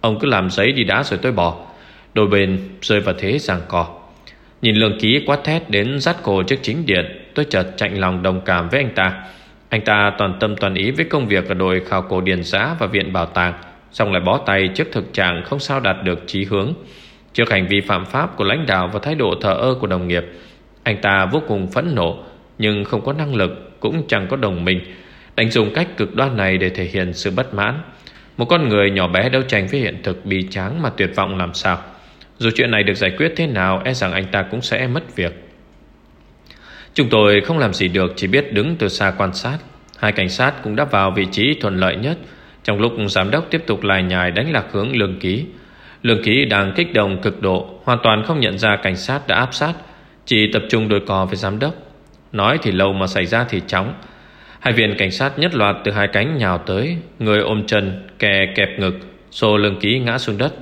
Ông cứ làm giấy đi đá rồi tôi bỏ Đôi bên rơi vào thế giằng cò Nhìn lương ký quát thét đến rát cổ trước chính điện, Tôi chợt chạnh lòng đồng cảm với anh ta. Anh ta toàn tâm toàn ý với công việc Ở đội khảo cổ điền giá và viện bảo tàng, Xong lại bó tay trước thực trạng Không sao đạt được chí hướng. Trước hành vi phạm pháp của lãnh đạo Và thái độ thờ ơ của đồng nghiệp, Anh ta vô cùng phẫn nộ. Nhưng không có năng lực, Cũng chẳng có đồng minh Đánh dùng cách cực đoan này để thể hiện sự bất mãn. Một con người nhỏ bé đấu tranh với hiện thực Bi tráng mà tuyệt vọng làm sao? Dù chuyện này được giải quyết thế nào E rằng anh ta cũng sẽ mất việc. Chúng tôi không làm gì được, Chỉ biết đứng từ xa quan sát. Hai cảnh sát cũng đã vào vị trí thuận lợi nhất. Trong lúc giám đốc tiếp tục lải nhải đánh lạc hướng lương ký Lương ký đang kích động cực độ, Hoàn toàn không nhận ra cảnh sát đã áp sát. Chỉ tập trung đôi cò với giám đốc. Nói thì lâu mà xảy ra thì chóng. Hai viên cảnh sát nhất loạt từ hai cánh nhào tới Người ôm chân Kè kẹp ngực Xô lương ký ngã xuống đất.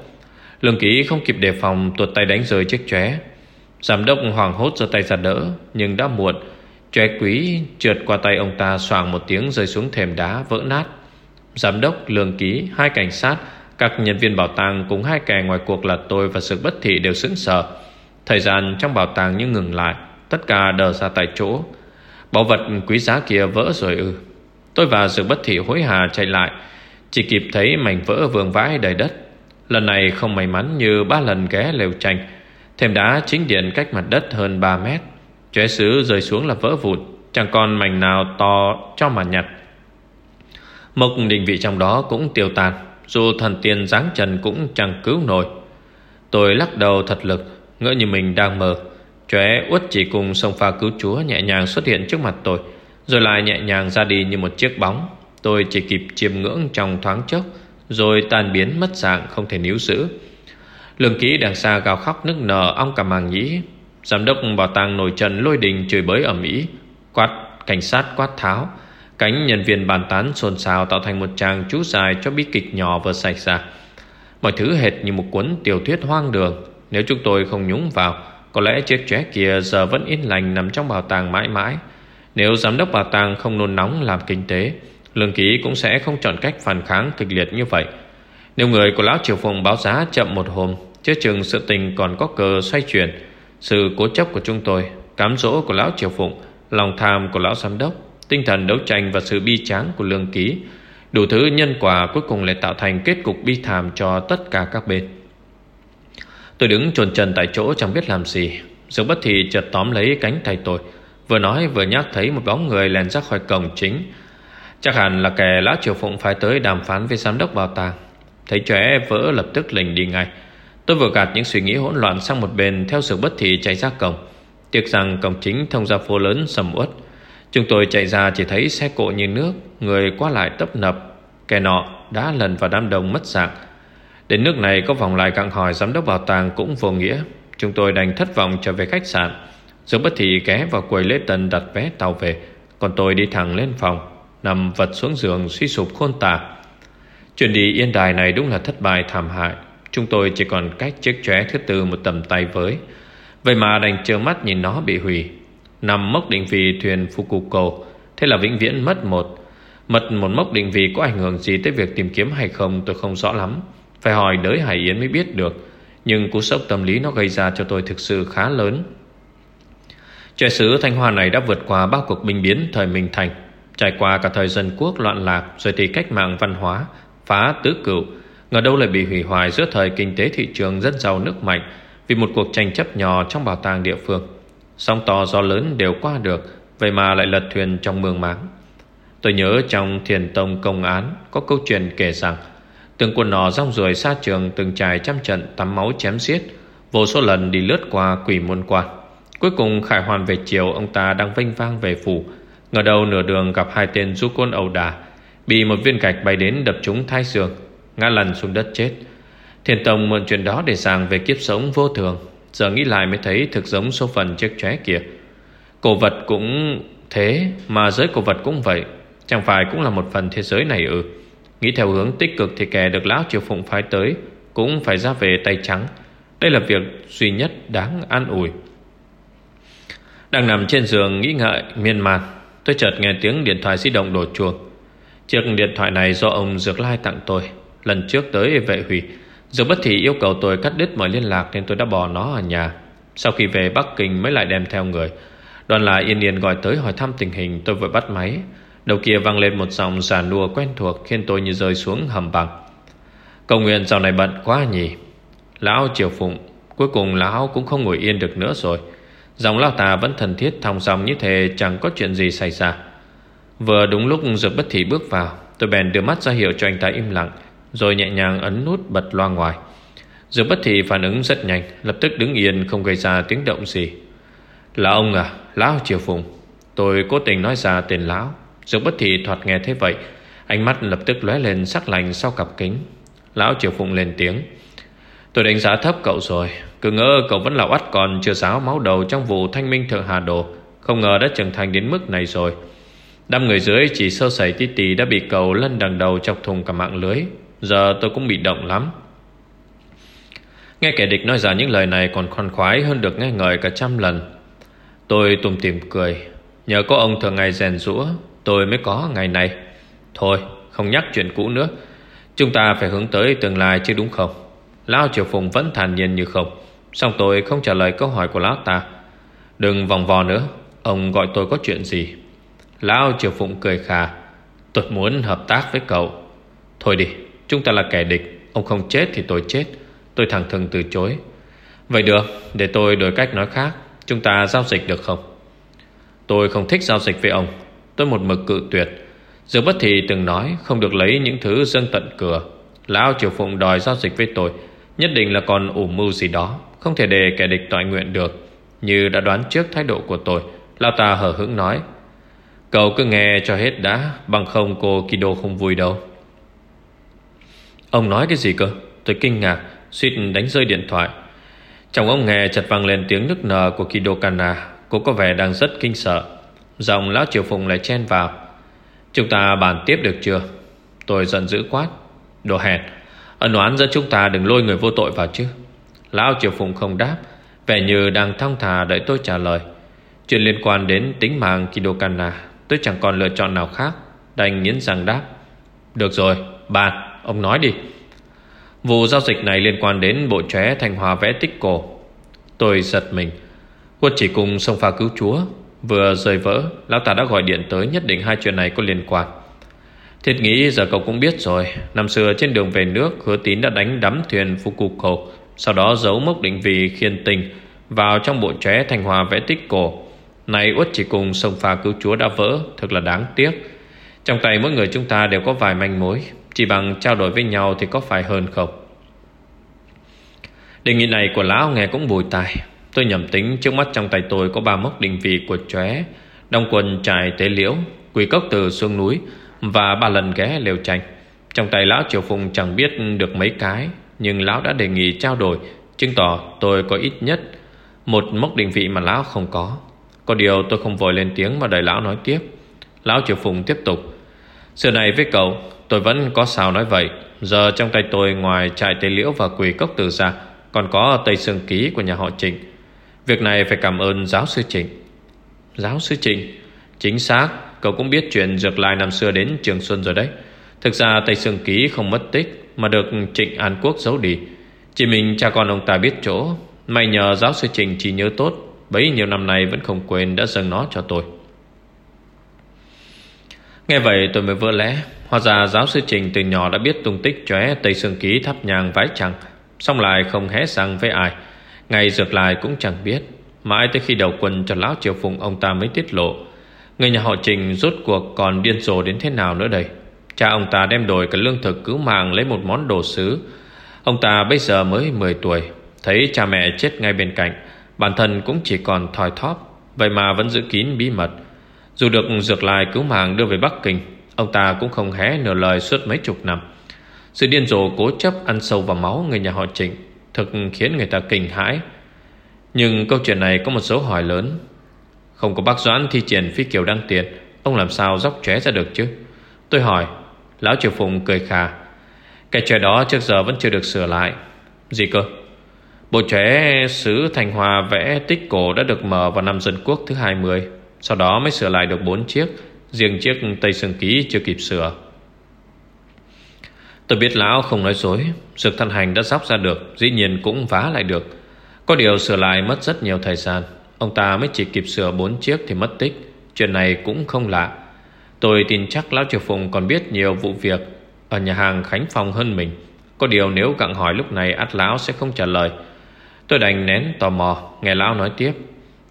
Lương ký không kịp đề phòng tuột tay đánh rơi chiếc chóe. Giám đốc hoảng hốt giơ tay ra đỡ Nhưng đã muộn. Chóe quý trượt qua tay ông ta Xoàng một tiếng rơi xuống thềm đá vỡ nát. Giám đốc, lương ký, hai cảnh sát Các nhân viên bảo tàng cùng hai kẻ ngoài cuộc là tôi và sự bất thị đều sững sờ. Thời gian trong bảo tàng như ngừng lại. Tất cả đờ ra tại chỗ. Bảo vật quý giá kia vỡ rồi ư. Tôi và sự bất thị hối hả chạy lại. Chỉ kịp thấy mảnh vỡ vương vãi đầy đất. Lần này không may mắn như ba lần ghé lều tranh. Thêm đá chính điện cách mặt đất hơn 3 mét. Chóe sứ rơi xuống là vỡ vụn. Chẳng còn mảnh nào to cho mà nhặt. Mộc định vị trong đó cũng tiêu tan Dù thần tiên giáng trần cũng chẳng cứu nổi. Tôi lắc đầu thật lực, Ngỡ như mình đang mơ Chóe út chỉ cùng sông pha cứu chúa Nhẹ nhàng xuất hiện trước mặt tôi, Rồi lại nhẹ nhàng ra đi như một chiếc bóng. Tôi chỉ kịp chiêm ngưỡng trong thoáng chốc, Rồi tan biến mất dạng không thể níu giữ. Lương ký đằng xa gào khóc nức nở Ong cả màng nhĩ. Giám đốc bảo tàng nổi trần lôi đình chửi bới ở Mỹ Quát, cảnh sát quát tháo. Cánh nhân viên bàn tán xôn xao Tạo thành một tràng chú dài cho bi kịch nhỏ vừa xảy ra. Mọi thứ hệt như một cuốn tiểu thuyết hoang đường. Nếu chúng tôi không nhúng vào có lẽ chiếc chóe kia giờ vẫn yên lành Nằm trong bảo tàng mãi mãi. Nếu giám đốc bảo tàng không nôn nóng làm kinh tế, Lương ký cũng sẽ không chọn cách phản kháng kịch liệt như vậy. Nếu người của Lão Triều Phùng báo giá chậm một hôm Chứ chừng sự tình còn có cờ xoay chuyển. Sự cố chấp của chúng tôi, Cám dỗ của Lão Triều Phụng, Lòng tham của Lão Giám Đốc, Tinh thần đấu tranh và sự bi tráng của Lương Ký, Đủ thứ nhân quả cuối cùng lại tạo thành kết cục bi thảm cho tất cả các bên. Tôi đứng trồn trần tại chỗ chẳng biết làm gì. Dương bất thì chợt tóm lấy cánh tay tôi. Vừa nói vừa nhắc thấy một bóng người lèn ra khỏi cổng chính. Chắc hẳn là kẻ Lão Triều Phụng phải tới đàm phán với giám đốc bảo tàng. Thấy trẻ vỡ lập tức lình đi ngay. Tôi vừa gạt những suy nghĩ hỗn loạn sang một bên, Theo sự bất thị chạy ra cổng. Tiếc rằng cổng chính thông ra phố lớn sầm uất. Chúng tôi chạy ra chỉ thấy xe cộ như nước, Người qua lại tấp nập. Kẻ nọ đã lần vào đám đông mất dạng. Đến nước này có vòng lại gặng hỏi Giám đốc bảo tàng cũng vô nghĩa. Chúng tôi đành thất vọng trở về khách sạn. Dương bất thị ghé vào quầy lễ tân đặt vé tàu về. Còn tôi đi thẳng lên phòng, Nằm vật xuống giường suy sụp khôn tả. Chuyện đi yên đài này đúng là thất bại thảm hại. Chúng tôi chỉ còn cách chiếc chóe thứ tư một tầm tay với. Vậy mà đành trơ mắt nhìn nó bị hủy. Nằm mốc định vị thuyền Fukuko, Thế là vĩnh viễn mất một. Mất một mốc định vị có ảnh hưởng gì tới việc tìm kiếm hay không, tôi không rõ lắm. Phải hỏi đới Hải Yến mới biết được, Nhưng cú sốc tâm lý nó gây ra cho tôi thực sự khá lớn. Trẻ sứ Thanh Hoa này đã vượt qua bao cuộc binh biến thời Minh Thành, Trải qua cả thời dân quốc loạn lạc Rồi thì cách mạng văn hóa, Phá tứ cựu, Ngờ đâu lại bị hủy hoại giữa thời kinh tế thị trường rất giàu nước mạnh Vì một cuộc tranh chấp nhỏ trong bảo tàng địa phương. Sóng to gió lớn đều qua được, Vậy mà lại lật thuyền trong mương máng. Tôi nhớ trong thiền tông công án Có câu chuyện kể rằng Từng quân nọ rong ruổi xa trường, Từng trải trăm trận tắm máu chém xiết. Vô số lần đi lướt qua quỷ môn quan Cuối cùng khải hoàn về chiều Ông ta đang vinh vang về phủ. Ngờ đầu nửa đường gặp hai tên du côn ẩu đà. Bị một viên gạch bay đến đập trúng thai xương, Ngã lăn xuống đất chết. Thiền Tông mượn chuyện đó để sàng về kiếp sống vô thường. Giờ nghĩ lại mới thấy thực giống số phận chiếc chóe kia. Cổ vật cũng thế, Mà giới cổ vật cũng vậy. Chẳng phải cũng là một phần thế giới này ư? Nghĩ theo hướng tích cực thì kẻ được lão triều phụng phái tới Cũng phải ra về tay trắng. Đây là việc duy nhất đáng an ủi. Đang nằm trên giường nghĩ ngợi miên man, Tôi chợt nghe tiếng điện thoại di động đổ chuông. Chiếc điện thoại này do ông Dược Lai tặng tôi. Lần trước tới vệ hủy, Dược bất thị yêu cầu tôi cắt đứt mọi liên lạc Nên tôi đã bỏ nó ở nhà. Sau khi về Bắc Kinh mới lại đem theo người. Đoàn là yên yên gọi tới hỏi thăm tình hình, Tôi vội bắt máy. Đầu kia vang lên một dòng giả nua quen thuộc Khiến tôi như rơi xuống hầm bằng Cầu nguyện dạo này bận quá nhỉ? Lão triều phụng, Cuối cùng lão cũng không ngồi yên được nữa rồi. Dòng lão ta vẫn thần thiết thong dòng như thế Chẳng có chuyện gì xảy ra. Vừa đúng lúc Dược bất thị bước vào, Tôi bèn đưa mắt ra hiệu cho anh ta im lặng, Rồi nhẹ nhàng ấn nút bật loa ngoài. Dược bất thị phản ứng rất nhanh, Lập tức đứng yên không gây ra tiếng động gì. Là ông à Lão Triều phụng, Tôi cố tình nói ra tên lão dương bất thị thoạt nghe thế vậy. Ánh mắt lập tức lóe lên sắc lành sau cặp kính. Lão Triều Phụng lên tiếng. Tôi đánh giá thấp cậu rồi. Cứ ngỡ cậu vẫn là oắt còn chưa giáo máu đầu Trong vụ thanh minh thượng hà đồ. Không ngờ đã trưởng thành đến mức này rồi. Đám người dưới chỉ sơ sẩy tí tí Đã bị cậu lân đằng đầu chọc thùng cả mạng lưới. Giờ tôi cũng bị động lắm. Nghe kẻ địch nói ra những lời này Còn khoan khoái hơn được nghe ngợi cả trăm lần. Tôi tùm tìm cười. Nhờ có ông thường ngày rèn rũa Tôi mới có ngày này. Thôi, không nhắc chuyện cũ nữa. Chúng ta phải hướng tới tương lai chứ đúng không? Lão Triều Phùng vẫn thản nhiên như không. Xong tôi không trả lời câu hỏi của lão ta. Đừng vòng vò nữa. Ông gọi tôi có chuyện gì? Lão Triều Phụng cười khà. Tôi muốn hợp tác với cậu. Thôi đi, chúng ta là kẻ địch. Ông không chết thì tôi chết. Tôi thẳng thừng từ chối. Vậy được, để tôi đổi cách nói khác. Chúng ta giao dịch được không? Tôi không thích giao dịch với ông. Tôi một mực cự tuyệt. Giờ Bất Thị từng nói không được lấy những thứ dâng tận cửa. Lão Triều Phụng đòi giao dịch với tôi, Nhất định là còn ủ mưu gì đó, Không thể để kẻ địch tọa nguyện được. Như đã đoán trước thái độ của tôi, Lão ta hở hững nói, Cậu cứ nghe cho hết đã, Bằng không cô Kido không vui đâu. Ông nói cái gì cơ? Tôi kinh ngạc, Suýt đánh rơi điện thoại. Trong ông nghe chật vang lên tiếng nức nở của Kido Kana. Cô có vẻ đang rất kinh sợ. Dòng lão triều phụng lại chen vào. Chúng ta bàn tiếp được chưa? Tôi giận dữ quát. Đồ hèn Ân oán giữa chúng ta đừng lôi người vô tội vào chứ. Lão triều phụng không đáp Vẻ như đang thong thả đợi tôi trả lời. Chuyện liên quan đến tính mạng Kidokana Tôi chẳng còn lựa chọn nào khác Đành nghiến răng đáp. Được rồi, bạn, ông nói đi. Vụ giao dịch này liên quan đến bộ chóe Thanh Hòa vẽ tích cổ. Tôi giật mình. Quân chỉ cùng sông pha cứu chúa. Vừa rời vỡ, Lão ta đã gọi điện tới nhất định hai chuyện này có liên quan. Thiệt nghĩ giờ cậu cũng biết rồi, Năm xưa trên đường về nước, Hứa tín đã đánh đắm thuyền Fukuko Sau đó giấu mốc định vị khiên tình Vào trong bộ tróe Thành Hòa vẽ tích cổ. Này uất chỉ cùng sông pha cứu chúa đã vỡ Thật là đáng tiếc. Trong tay mỗi người chúng ta đều có vài manh mối, Chỉ bằng trao đổi với nhau thì có phải hơn không? Đề nghị này của lão nghe cũng bùi tài. Tôi nhầm tính trước mắt trong tay tôi có ba mốc định vị của chóe Đông quần trại tế liễu Quỷ cốc từ xuống núi Và ba lần ghé lều tranh Trong tay lão Triều Phùng chẳng biết được mấy cái, Nhưng lão đã đề nghị trao đổi, Chứng tỏ tôi có ít nhất Một mốc định vị mà lão không có. Có điều tôi không vội lên tiếng Mà đợi lão nói tiếp. Lão Triều Phùng tiếp tục Sự này với cậu, tôi vẫn có sao nói vậy. Giờ trong tay tôi ngoài trại tế liễu và quỷ cốc từ ra, Còn có tây sương ký của nhà họ Trịnh. Việc này phải cảm ơn giáo sư Trịnh. Giáo sư Trịnh, Chính xác, Cậu cũng biết chuyện dược lai năm xưa đến Trường Xuân rồi đấy. Thực ra Tây Sương Ký không mất tích Mà được Trịnh An Quốc giấu đi. Chỉ mình cha con ông ta biết chỗ, May nhờ giáo sư Trịnh chỉ nhớ tốt, Bấy nhiêu năm nay vẫn không quên đã dâng nó cho tôi. Nghe vậy tôi mới vỡ lẽ. Hóa ra giáo sư Trình từ nhỏ đã biết tung tích chóe Tây Sương Ký thắp nhang vái trăng Xong lại không hé răng với ai. Ngày dược lại cũng chẳng biết. Mãi tới khi đầu quân cho lão triều phùng Ông ta mới tiết lộ, Người nhà họ Trình rốt cuộc còn điên rồ đến thế nào nữa đây? Cha ông ta đem đổi cả lương thực cứu mạng Lấy một món đồ sứ. Ông ta bây giờ mới 10 tuổi, Thấy cha mẹ chết ngay bên cạnh, Bản thân cũng chỉ còn thòi thóp, Vậy mà vẫn giữ kín bí mật. Dù được dược lại cứu mạng đưa về Bắc Kinh, Ông ta cũng không hé nửa lời suốt mấy chục năm. Sự điên rồ cố chấp ăn sâu vào máu người nhà họ Trịnh Thực khiến người ta kinh hãi. Nhưng câu chuyện này có một số hỏi lớn. Không có bác Doãn thi triển phi kiều đăng tiền, Ông làm sao dốc chóe ra được chứ? Tôi hỏi, Lão Triều Phùng cười khà, Cái chóe đó trước giờ vẫn chưa được sửa lại. Gì cơ? Bộ chóe sứ Thành Hòa vẽ tích cổ đã được mở vào năm dân quốc thứ 20 Sau đó mới sửa lại được 4 chiếc, Riêng chiếc Tây Sơn Ký chưa kịp sửa. Tôi biết lão không nói dối. Dược thân hành đã dóc ra được, Dĩ nhiên cũng vá lại được. Có điều sửa lại mất rất nhiều thời gian. Ông ta mới chỉ kịp sửa bốn chiếc thì mất tích. Chuyện này cũng không lạ. Tôi tin chắc Lão Triều Phùng còn biết nhiều vụ việc Ở nhà hàng Khánh Phong hơn mình. Có điều nếu gặng hỏi lúc này át Lão sẽ không trả lời. Tôi đành nén tò mò, Nghe Lão nói tiếp.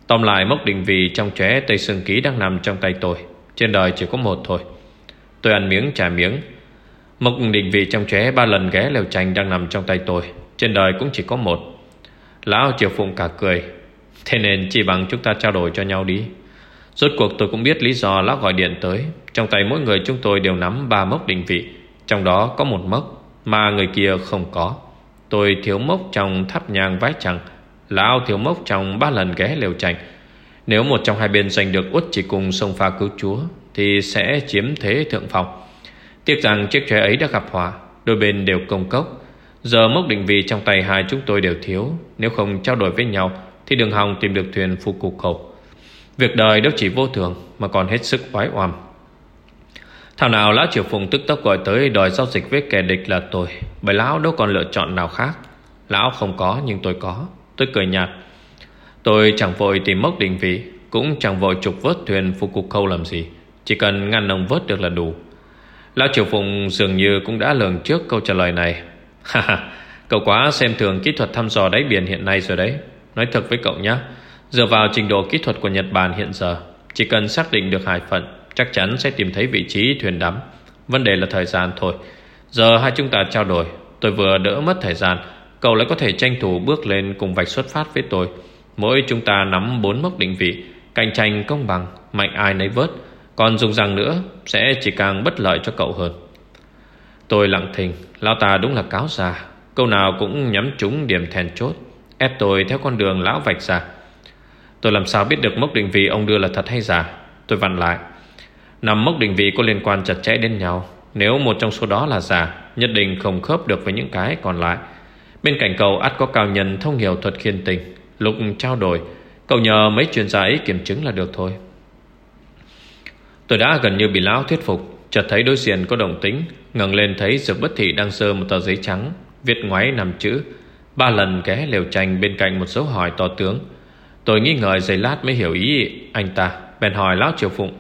Tóm lại mốc định vị trong trẻ Tây Sương Ký đang nằm trong tay tôi. Trên đời chỉ có một thôi. Tôi ăn miếng, trả miếng. Mộc định vị trong trẻ ba lần ghé lều tranh đang nằm trong tay tôi. Trên đời cũng chỉ có một. Lão Triều Phụng cả cười. Thế nên chỉ bằng chúng ta trao đổi cho nhau đi. Rốt cuộc tôi cũng biết lý do Lão gọi điện tới. Trong tay mỗi người chúng tôi đều nắm ba mốc định vị. Trong đó có một mốc Mà người kia không có. Tôi thiếu mốc trong thắp nhang vái chẳng Lão thiếu mốc trong ba lần ghé lều tranh. Nếu một trong hai bên giành được út chỉ cùng sông pha cứu chúa, Thì sẽ chiếm thế thượng phong. Tiếc rằng chiếc chóe ấy đã gặp họa, Đôi bên đều công cốc. Giờ mốc định vị trong tay hai chúng tôi đều thiếu, Nếu không trao đổi với nhau Thì đường hòng tìm được thuyền phu cục khẩu. Việc đời đâu chỉ vô thường Mà còn hết sức oái oăm. Thảo nào Lão Triều Phùng tức tốc gọi tới Đòi giao dịch với kẻ địch là tôi, Bởi Lão đâu còn lựa chọn nào khác. Lão không có nhưng tôi có, Tôi cười nhạt. Tôi chẳng vội tìm mốc định vị, Cũng chẳng vội trục vớt thuyền phục cục khâu làm gì, Chỉ cần ngăn ông vớt được là đủ. Lão Triều Phùng dường như cũng đã lường trước câu trả lời này. Ha ha, Cậu quá xem thường kỹ thuật thăm dò đáy biển hiện nay rồi đấy. Nói thật với cậu nhé Dựa vào trình độ kỹ thuật của Nhật Bản hiện giờ, Chỉ cần xác định được hải phận, Chắc chắn sẽ tìm thấy vị trí thuyền đắm. Vấn đề là thời gian thôi. Giờ hai chúng ta trao đổi, Tôi vừa đỡ mất thời gian, Cậu lại có thể tranh thủ bước lên cùng vạch xuất phát với tôi. Mỗi chúng ta nắm bốn mốc định vị, Cạnh tranh công bằng, Mạnh ai nấy vớt. Còn dùng rằng nữa Sẽ chỉ càng bất lợi cho cậu hơn. Tôi lặng thình Lão ta đúng là cáo già, Câu nào cũng nhắm trúng điểm thèn chốt, Ép tôi theo con đường lão vạch ra. Tôi làm sao biết được mốc định vị ông đưa là thật hay giả? Tôi vặn lại. Nằm mốc định vị có liên quan chặt chẽ đến nhau, Nếu một trong số đó là giả, Nhất định không khớp được với những cái còn lại. Bên cạnh cậu, ắt có cao nhân thông hiểu thuật khiên tình, Lúc trao đổi, Cậu nhờ mấy chuyên gia ấy kiểm chứng là được thôi. Tôi đã gần như bị lão thuyết phục, Chợt thấy đối diện có đồng tính, ngẩng lên thấy Dược Bất Thị đang sơ một tờ giấy trắng, Viết ngoáy nằm chữ. Ba lần ghé lều tranh bên cạnh một dấu hỏi to tướng. Tôi nghi ngờ giây lát mới hiểu ý anh ta, Bèn hỏi Lão Triều Phụng.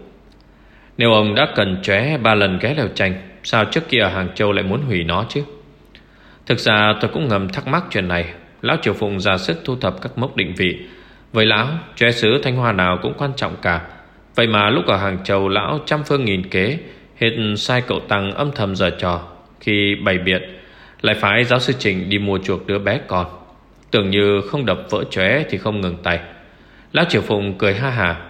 Nếu ông đã cần chóe ba lần ghé lều tranh, Sao trước kia ở Hàng Châu lại muốn hủy nó chứ? Thực ra tôi cũng ngầm thắc mắc chuyện này. Lão Triều Phụng ra sức thu thập các mốc định vị. Với lão, Chóe sứ Thanh Hoa nào cũng quan trọng cả. Vậy mà lúc ở Hàng Châu Lão trăm phương nghìn kế, Hết sai cậu Tăng âm thầm giờ trò, Khi bày biện, Lại phải giáo sư Trình đi mua chuộc đứa bé con. Tưởng như không đập vỡ chóe Thì không ngừng tay. Lão Triều Phụng cười ha hà.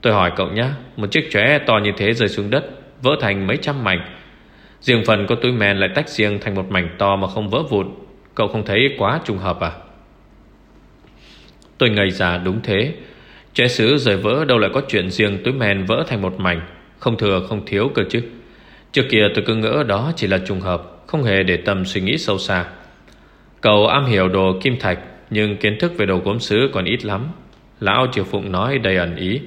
Tôi hỏi cậu nhé Một chiếc chóe to như thế rơi xuống đất, Vỡ thành mấy trăm mảnh. Riêng phần có túi men lại tách riêng thành một mảnh to mà không vỡ vụn. Cậu không thấy quá trùng hợp à? Tôi ngây ra, đúng thế. Chóe sứ rời vỡ đâu lại có chuyện riêng túi men vỡ thành một mảnh. Không thừa, không thiếu cơ chứ. Trước kia tôi cứ ngỡ đó chỉ là trùng hợp, Không hề để tâm suy nghĩ sâu xa. Cậu am hiểu đồ kim thạch, Nhưng kiến thức về đồ gốm sứ còn ít lắm. Lão Triều Phụng nói đầy ẩn ý.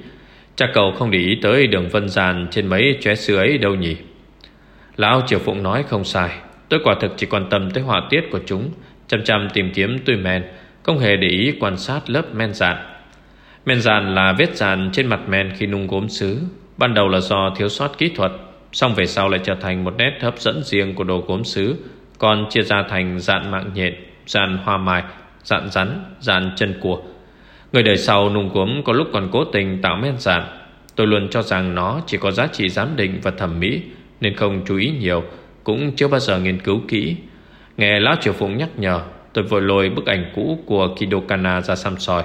Chắc cậu không để ý tới đường vân giàn Trên mấy chóe sứ ấy đâu nhỉ? Lão Triều Phụng nói không sai. Tôi quả thực chỉ quan tâm tới họa tiết của chúng, Chăm chăm tìm kiếm tùy men, Không hề để ý quan sát lớp men dạng Men dàn là vết dàn trên mặt men khi nung gốm sứ Ban đầu là do thiếu sót kỹ thuật, Xong về sau lại trở thành một nét hấp dẫn riêng của đồ gốm sứ Còn chia ra thành dạn mạng nhện, Dạn hoa mai, Dạn rắn, Dạn chân cua Người đời sau nung gốm có lúc còn cố tình tạo men dàn. Tôi luôn cho rằng nó chỉ có giá trị giám định và thẩm mỹ, Nên không chú ý nhiều, Cũng chưa bao giờ nghiên cứu kỹ. Nghe Lão Triều Phụng nhắc nhở, Tôi vội lôi bức ảnh cũ của Kidokana ra xăm soi.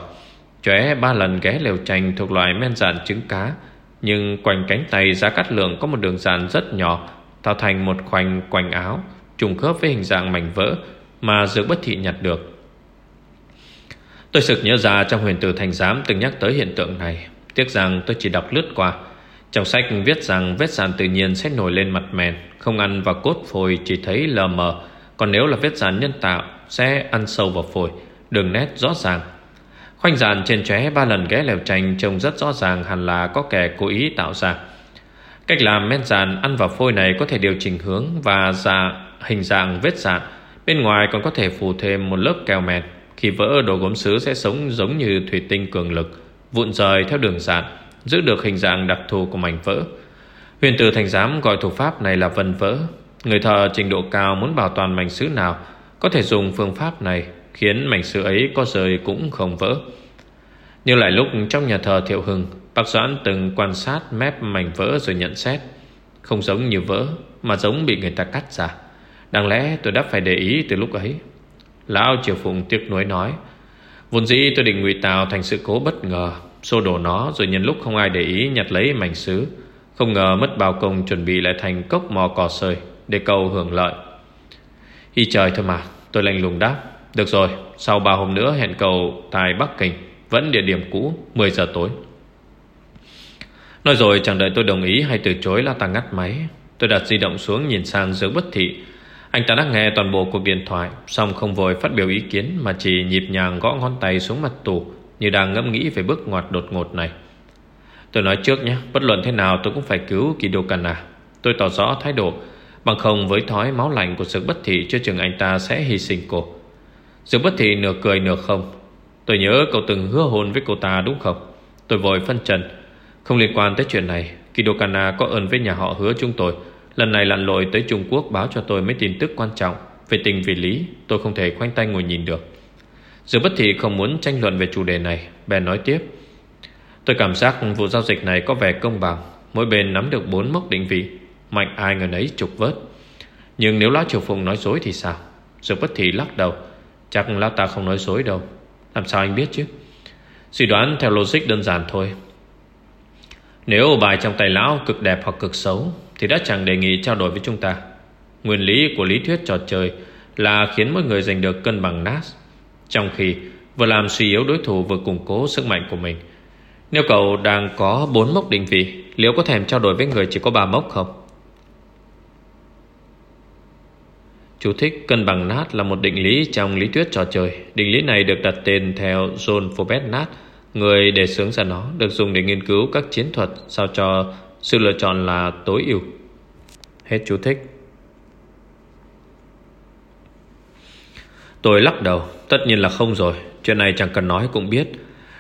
Chóe ba lần ghé lều tranh thuộc loại men dàn trứng cá, Nhưng quanh cánh tay giá cắt lượng có một đường dàn rất nhỏ, Tạo thành một khoanh quanh áo, Trùng khớp với hình dạng mảnh vỡ Mà dược bất thị nhặt được. Tôi sực nhớ ra trong huyền tử thành giám từng nhắc tới hiện tượng này. Tiếc rằng tôi chỉ đọc lướt qua. Trong sách viết rằng vết sàn tự nhiên sẽ nổi lên mặt mèn, Không ăn vào cốt phổi chỉ thấy lờ mờ. Còn nếu là vết sàn nhân tạo, Sẽ ăn sâu vào phổi, Đường nét rõ ràng. Khoanh dàn trên chóe ba lần ghé lèo tranh Trông rất rõ ràng hẳn là có kẻ cố ý tạo ra. Cách làm men dàn ăn vào phôi này Có thể điều chỉnh hướng Và dạ, hình dạng vết dàn Bên ngoài còn có thể phủ thêm một lớp keo mẹt. khi vỡ đồ gốm sứ sẽ sống giống như thủy tinh cường lực Vụn rời theo đường dạn Giữ được hình dạng đặc thù của mảnh vỡ. Huyền tử thành giám gọi thủ pháp này là vân vỡ. Người thợ trình độ cao muốn bảo toàn mảnh sứ nào Có thể dùng phương pháp này. Khiến mảnh sứ ấy có rời cũng không vỡ. Như lại lúc trong nhà thờ Thiệu Hưng, Bác Doãn từng quan sát mép mảnh vỡ rồi nhận xét, Không giống như vỡ Mà giống bị người ta cắt ra. Đáng lẽ tôi đã phải để ý từ lúc ấy. Lão Triều Phụng tiếc nuối nói, Vốn dĩ tôi định ngụy tạo thành sự cố bất ngờ, Xô đổ nó rồi nhân lúc không ai để ý nhặt lấy mảnh sứ Không ngờ mất bao công chuẩn bị lại thành cốc mò cò sơi Để cầu hưởng lợi. Y trời thôi mà, Tôi lạnh lùng đáp. Được rồi, Sau ba hôm nữa hẹn cầu tại Bắc Kinh, Vẫn địa điểm cũ 10 giờ tối. Nói rồi chẳng đợi tôi đồng ý hay từ chối là ta ngắt máy. Tôi đặt di động xuống nhìn sang giữa bất thị. Anh ta đã nghe toàn bộ cuộc điện thoại Xong không vội phát biểu ý kiến Mà chỉ nhịp nhàng gõ ngón tay xuống mặt tủ Như đang ngẫm nghĩ về bước ngoặt đột ngột này. Tôi nói trước nhé, Bất luận thế nào tôi cũng phải cứu Kido Kana. Tôi tỏ rõ thái độ, Bằng không với thói máu lạnh của sự bất thị, Chưa chừng anh ta sẽ hy sinh cô. Sự bất thị nửa cười nửa không. Tôi nhớ cậu từng hứa hôn với cô ta đúng không? Tôi vội phân trần. Không liên quan tới chuyện này Kido Kana có ơn với nhà họ hứa chúng tôi. Lần này lặn lội tới Trung Quốc báo cho tôi mấy tin tức quan trọng. Về tình vì lý, Tôi không thể khoanh tay ngồi nhìn được. Dự bất thị không muốn tranh luận về chủ đề này, Bèn nói tiếp. Tôi cảm giác vụ giao dịch này có vẻ công bằng. Mỗi bên nắm được bốn mốc định vị. Mạnh ai người nấy trục vớt. Nhưng nếu Lão Triều Phùng nói dối thì sao? Sự bất thị lắc đầu. Chắc Lão ta không nói dối đâu. Làm sao anh biết chứ? Suy đoán theo logic đơn giản thôi. Nếu bài trong tay Lão cực đẹp hoặc cực xấu, Thì đã chẳng đề nghị trao đổi với chúng ta. Nguyên lý của lý thuyết trò chơi Là khiến mỗi người giành được cân bằng nát Trong khi, vừa làm suy yếu đối thủ vừa củng cố sức mạnh của mình. Nếu cậu đang có 4 mốc định vị, Liệu có thèm trao đổi với người chỉ có 3 mốc không? Chú thích cân bằng nát là một định lý trong lý thuyết trò chơi. Định lý này được đặt tên theo John Forbes Nat Người đề xướng ra nó, Được dùng để nghiên cứu các chiến thuật Sao cho sự lựa chọn là tối ưu. Hết chú thích. Tôi lắc đầu, Tất nhiên là không rồi, Chuyện này chẳng cần nói cũng biết.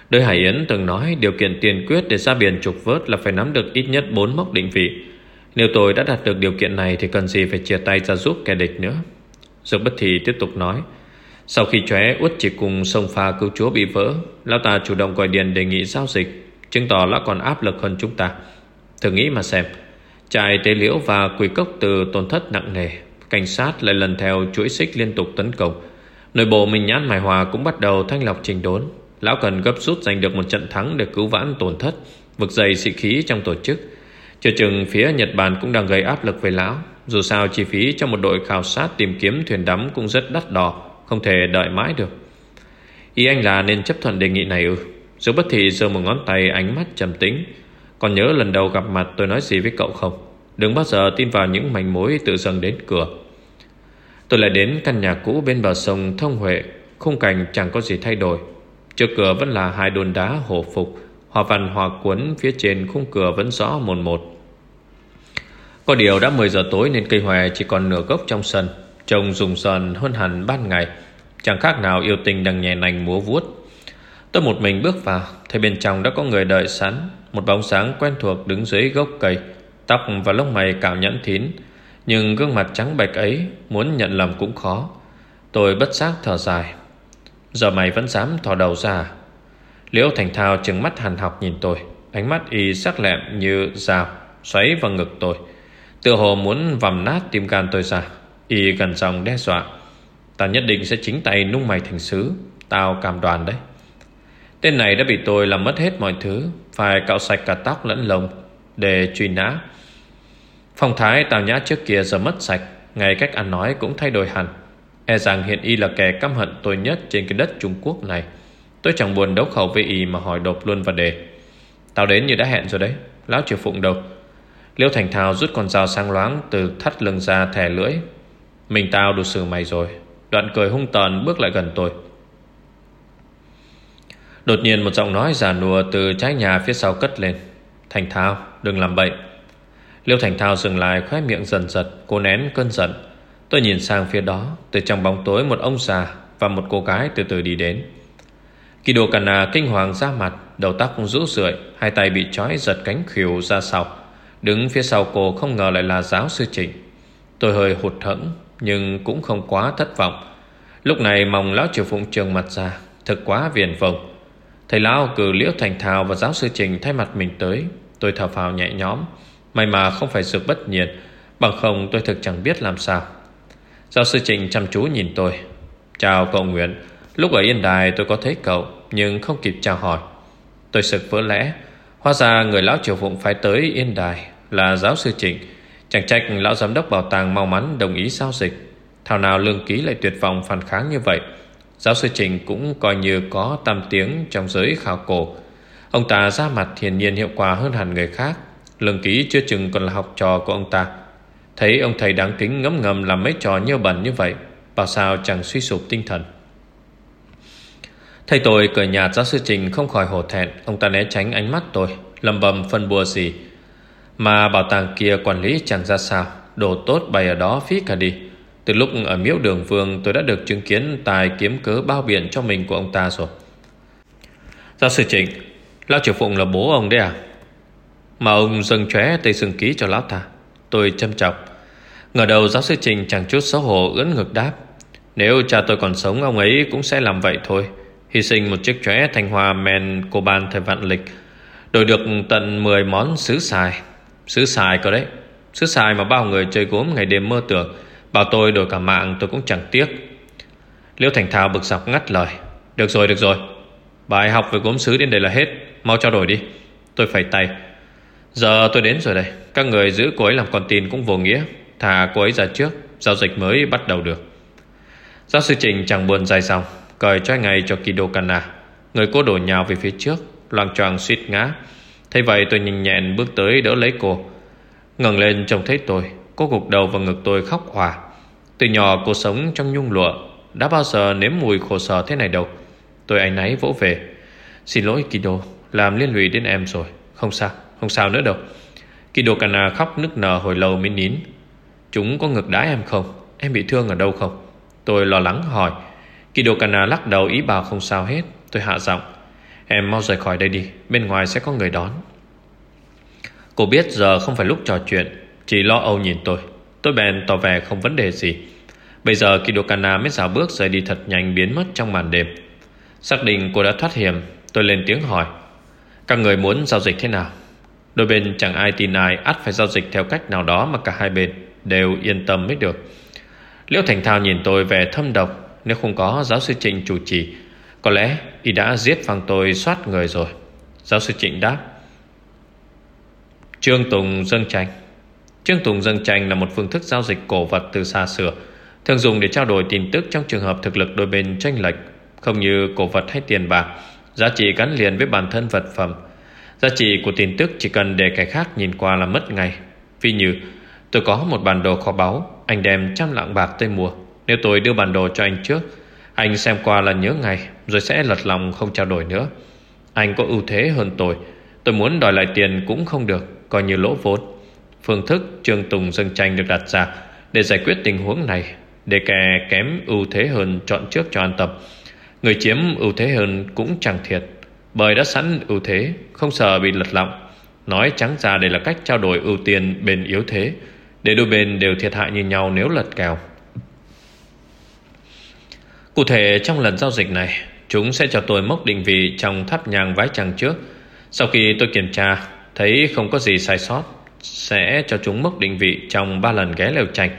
Đới Hải Yến từng nói điều kiện tiền quyết để ra biển trục vớt là phải nắm được ít nhất 4 mốc định vị. Nếu tôi đã đạt được điều kiện này thì cần gì phải chia tay ra giúp kẻ địch nữa. Dược bất thì tiếp tục nói. Sau khi chóe út chỉ cùng sông pha cứu chúa bị vỡ, lão ta chủ động gọi điện đề nghị giao dịch, chứng tỏ lão còn áp lực hơn chúng ta. Thử nghĩ mà xem, trại tế liễu và quỷ cốc từ tổn thất nặng nề, cảnh sát lại lần theo chuỗi xích liên tục tấn công. Nội bộ mình nhãn mài hòa cũng bắt đầu thanh lọc trình đốn Lão cần gấp rút giành được một trận thắng Để cứu vãn tổn thất Vực dày sĩ khí trong tổ chức chưa chừng phía Nhật Bản cũng đang gây áp lực với lão. Dù sao, chi phí cho một đội khảo sát Tìm kiếm thuyền đắm cũng rất đắt đỏ, Không thể đợi mãi được. Ý anh là nên chấp thuận đề nghị này ư? Dù bất thị giơ một ngón tay ánh mắt trầm tĩnh. Còn nhớ lần đầu gặp mặt tôi nói gì với cậu không? Đừng bao giờ tin vào những mảnh mối tự dâng đến cửa. Tôi lại đến căn nhà cũ bên bờ sông Thông Huệ. Khung cảnh chẳng có gì thay đổi. Trước cửa vẫn là hai đồn đá hổ phục. Hòa văn hòa cuốn phía trên khung cửa vẫn rõ một một. Có điều đã 10 giờ tối nên cây hòe chỉ còn nửa gốc trong sân, Trông rùng rợn hơn hẳn ban ngày. Chẳng khác nào yêu tình đang nhẹ nành múa vuốt. Tôi một mình bước vào, Thấy bên trong đã có người đợi sẵn, Một bóng sáng quen thuộc đứng dưới gốc cây. Tóc và lông mày cạo nhẫn thín, Nhưng gương mặt trắng bệch ấy Muốn nhận lầm cũng khó. Tôi bất giác thở dài. Giờ mày vẫn dám thò đầu ra à? Liễu Thành Thao trừng mắt hàn học nhìn tôi. Ánh mắt y sắc lẹm như dao, Xoáy vào ngực tôi. Tựa hồ muốn vằm nát tim gan tôi ra. Y gần dòng đe dọa, Ta nhất định sẽ chính tay nung mày thành sứ. Tao cam đoàn đấy. Tên này đã bị tôi làm mất hết mọi thứ, Phải cạo sạch cả tóc lẫn lông Để truy nã. Phong thái tào nhã trước kia giờ mất sạch Ngày cách ăn nói cũng thay đổi hẳn. E rằng hiện y là kẻ căm hận tôi nhất Trên cái đất Trung Quốc này. Tôi chẳng buồn đấu khẩu với y mà hỏi đột luôn vào đề, Tao đến như đã hẹn rồi đấy, Lão chịu phụng đâu? Liêu Thành Thao rút con dao sang loáng Từ thắt lưng ra thè lưỡi, Mình tao đủ xử mày rồi. Đoạn cười hung tợn bước lại gần tôi. Đột nhiên một giọng nói già nùa Từ trái nhà phía sau cất lên, Thành Thao, đừng làm bậy. Liêu Thành Thao dừng lại khóe miệng dần giật Cô nén cơn giận. Tôi nhìn sang phía đó, Từ trong bóng tối một ông già Và một cô gái từ từ đi đến. Kido Kana kinh hoàng ra mặt, Đầu tóc rũ rượi, Hai tay bị trói giật cánh khỉu ra sau. Đứng phía sau cô không ngờ lại là giáo sư trình. Tôi hơi hụt hẫng, Nhưng cũng không quá thất vọng. Lúc này mong lão triều phụng trường mặt ra Thật quá viền vông. Thầy lão cử liễu thành thào và giáo sư Trình thay mặt mình tới. Tôi thở phào nhẹ nhõm, May mà không phải sự bất nhiệt, Bằng không tôi thực chẳng biết làm sao. Giáo sư trình chăm chú nhìn tôi. Chào cậu Nguyễn, Lúc ở Yên Đài tôi có thấy cậu. Nhưng không kịp chào hỏi. Tôi sực vỡ lẽ, Hóa ra người lão triều phụng phải tới Yên Đài Là giáo sư Trịnh, Chẳng trách lão giám đốc bảo tàng mau mắn đồng ý giao dịch. Thảo nào lương ký lại tuyệt vọng phản kháng như vậy, Giáo sư Trịnh cũng coi như có tam tiếng trong giới khảo cổ. Ông ta ra mặt hiển nhiên hiệu quả hơn hẳn người khác, Lương ký chưa chừng còn là học trò của ông ta. Thấy ông thầy đáng kính ngấm ngầm làm mấy trò nhơ bẩn như vậy, Bảo sao chẳng suy sụp tinh thần. Thầy tôi cười nhạt giáo sư Trình không khỏi hổ thẹn. Ông ta né tránh ánh mắt tôi lầm bầm phân bùa gì? Mà bảo tàng kia quản lý chẳng ra sao. Đồ tốt bày ở đó phí cả đi. Từ lúc ở miếu đường vương, Tôi đã được chứng kiến tài kiếm cớ bao biện cho mình của ông ta rồi. Giáo sư Trình, Lão Triều Phụng là bố ông đấy à? Mà ông dâng chóe tây sừng ký cho lão ta. Tôi châm trọng. Ngờ đầu giáo sư Trình chẳng chút xấu hổ ưỡn ngực đáp. Nếu cha tôi còn sống, Ông ấy cũng sẽ làm vậy thôi. Hy sinh một chiếc chóe thanh hoa men cô ban thời vạn lịch, Đổi được tận 10 món sứ xài. Sứ xài cơ đấy. Sứ xài mà bao người chơi gốm ngày đêm mơ tưởng, Bảo tôi đổi cả mạng tôi cũng chẳng tiếc. Liễu Thành Thao bực dọc ngắt lời. Được rồi được rồi. Bài học về gốm sứ đến đây là hết. Mau trao đổi đi. Tôi phải tay. Giờ tôi đến rồi đây. Các người giữ cô ấy làm con tin cũng vô nghĩa. Thả cô ấy ra trước. Giao dịch mới bắt đầu được. Giáo sư Trình chẳng buồn dài dòng. Cởi trói ngay cho Kido Kana Người cố đổ nhào về phía trước Loang choàng suýt ngã. Thế vậy tôi nhìn nhẹn bước tới đỡ lấy cô. Ngẩng lên trông thấy tôi Cô gục đầu vào ngực tôi khóc hòa Từ nhỏ cô sống trong nhung lụa Đã bao giờ nếm mùi khổ sở thế này đâu. Tôi anh náy vỗ về. Xin lỗi Kido Làm liên lụy đến em rồi. Không sao, không sao nữa đâu. Kido Kana khóc nức nở hồi lâu mới nín. Chúng có ngược đái em không? Em bị thương ở đâu không? Tôi lo lắng hỏi. Kido Kana lắc đầu ý bảo không sao hết. Tôi hạ giọng, Em mau rời khỏi đây đi, Bên ngoài sẽ có người đón. Cô biết giờ không phải lúc trò chuyện, Chỉ lo âu nhìn tôi. Tôi bèn tỏ vẻ không vấn đề gì. Bây giờ Kido Kana mới dạo bước rời đi thật nhanh biến mất trong màn đêm. Xác định cô đã thoát hiểm, Tôi lên tiếng hỏi, Các người muốn giao dịch thế nào? Đôi bên chẳng ai tin ai, ắt phải giao dịch theo cách nào đó Mà cả hai bên đều yên tâm mới được. Liễu Thành Thao nhìn tôi về thâm độc nếu không có giáo sư Trịnh chủ trì, Có lẽ y đã giết phăng tôi soát người rồi. Giáo sư Trịnh đáp. Trương Tùng dâng tranh Trương Tùng dâng tranh là một phương thức giao dịch cổ vật từ xa xưa, Thường dùng để trao đổi tin tức trong trường hợp thực lực đôi bên tranh lệch, Không như cổ vật hay tiền bạc, Giá trị gắn liền với bản thân vật phẩm. Giá trị của tin tức chỉ cần để kẻ khác nhìn qua là mất ngay. Ví như, tôi có một bản đồ kho báu, Anh đem trăm lạng bạc tới mua. Nếu tôi đưa bản đồ cho anh trước, Anh xem qua là nhớ ngay, Rồi sẽ lật lòng không trao đổi nữa. Anh có ưu thế hơn tôi Tôi muốn đòi lại tiền cũng không được, Coi như lỗ vốn. Phương thức Trương Tùng dâng tranh được đặt ra Để giải quyết tình huống này, Để kẻ kém ưu thế hơn chọn trước cho an tâm. Người chiếm ưu thế hơn cũng chẳng thiệt, Bởi đã sẵn ưu thế, Không sợ bị lật lọng. Nói trắng ra đây là cách trao đổi ưu tiên bên yếu thế, Để đôi bên đều thiệt hại như nhau nếu lật kèo. Cụ thể, trong lần giao dịch này, Chúng sẽ cho tôi mốc định vị trong tháp nhang vái trăng trước. Sau khi tôi kiểm tra, Thấy không có gì sai sót, Sẽ cho chúng mốc định vị trong ba lần ghé lều trạch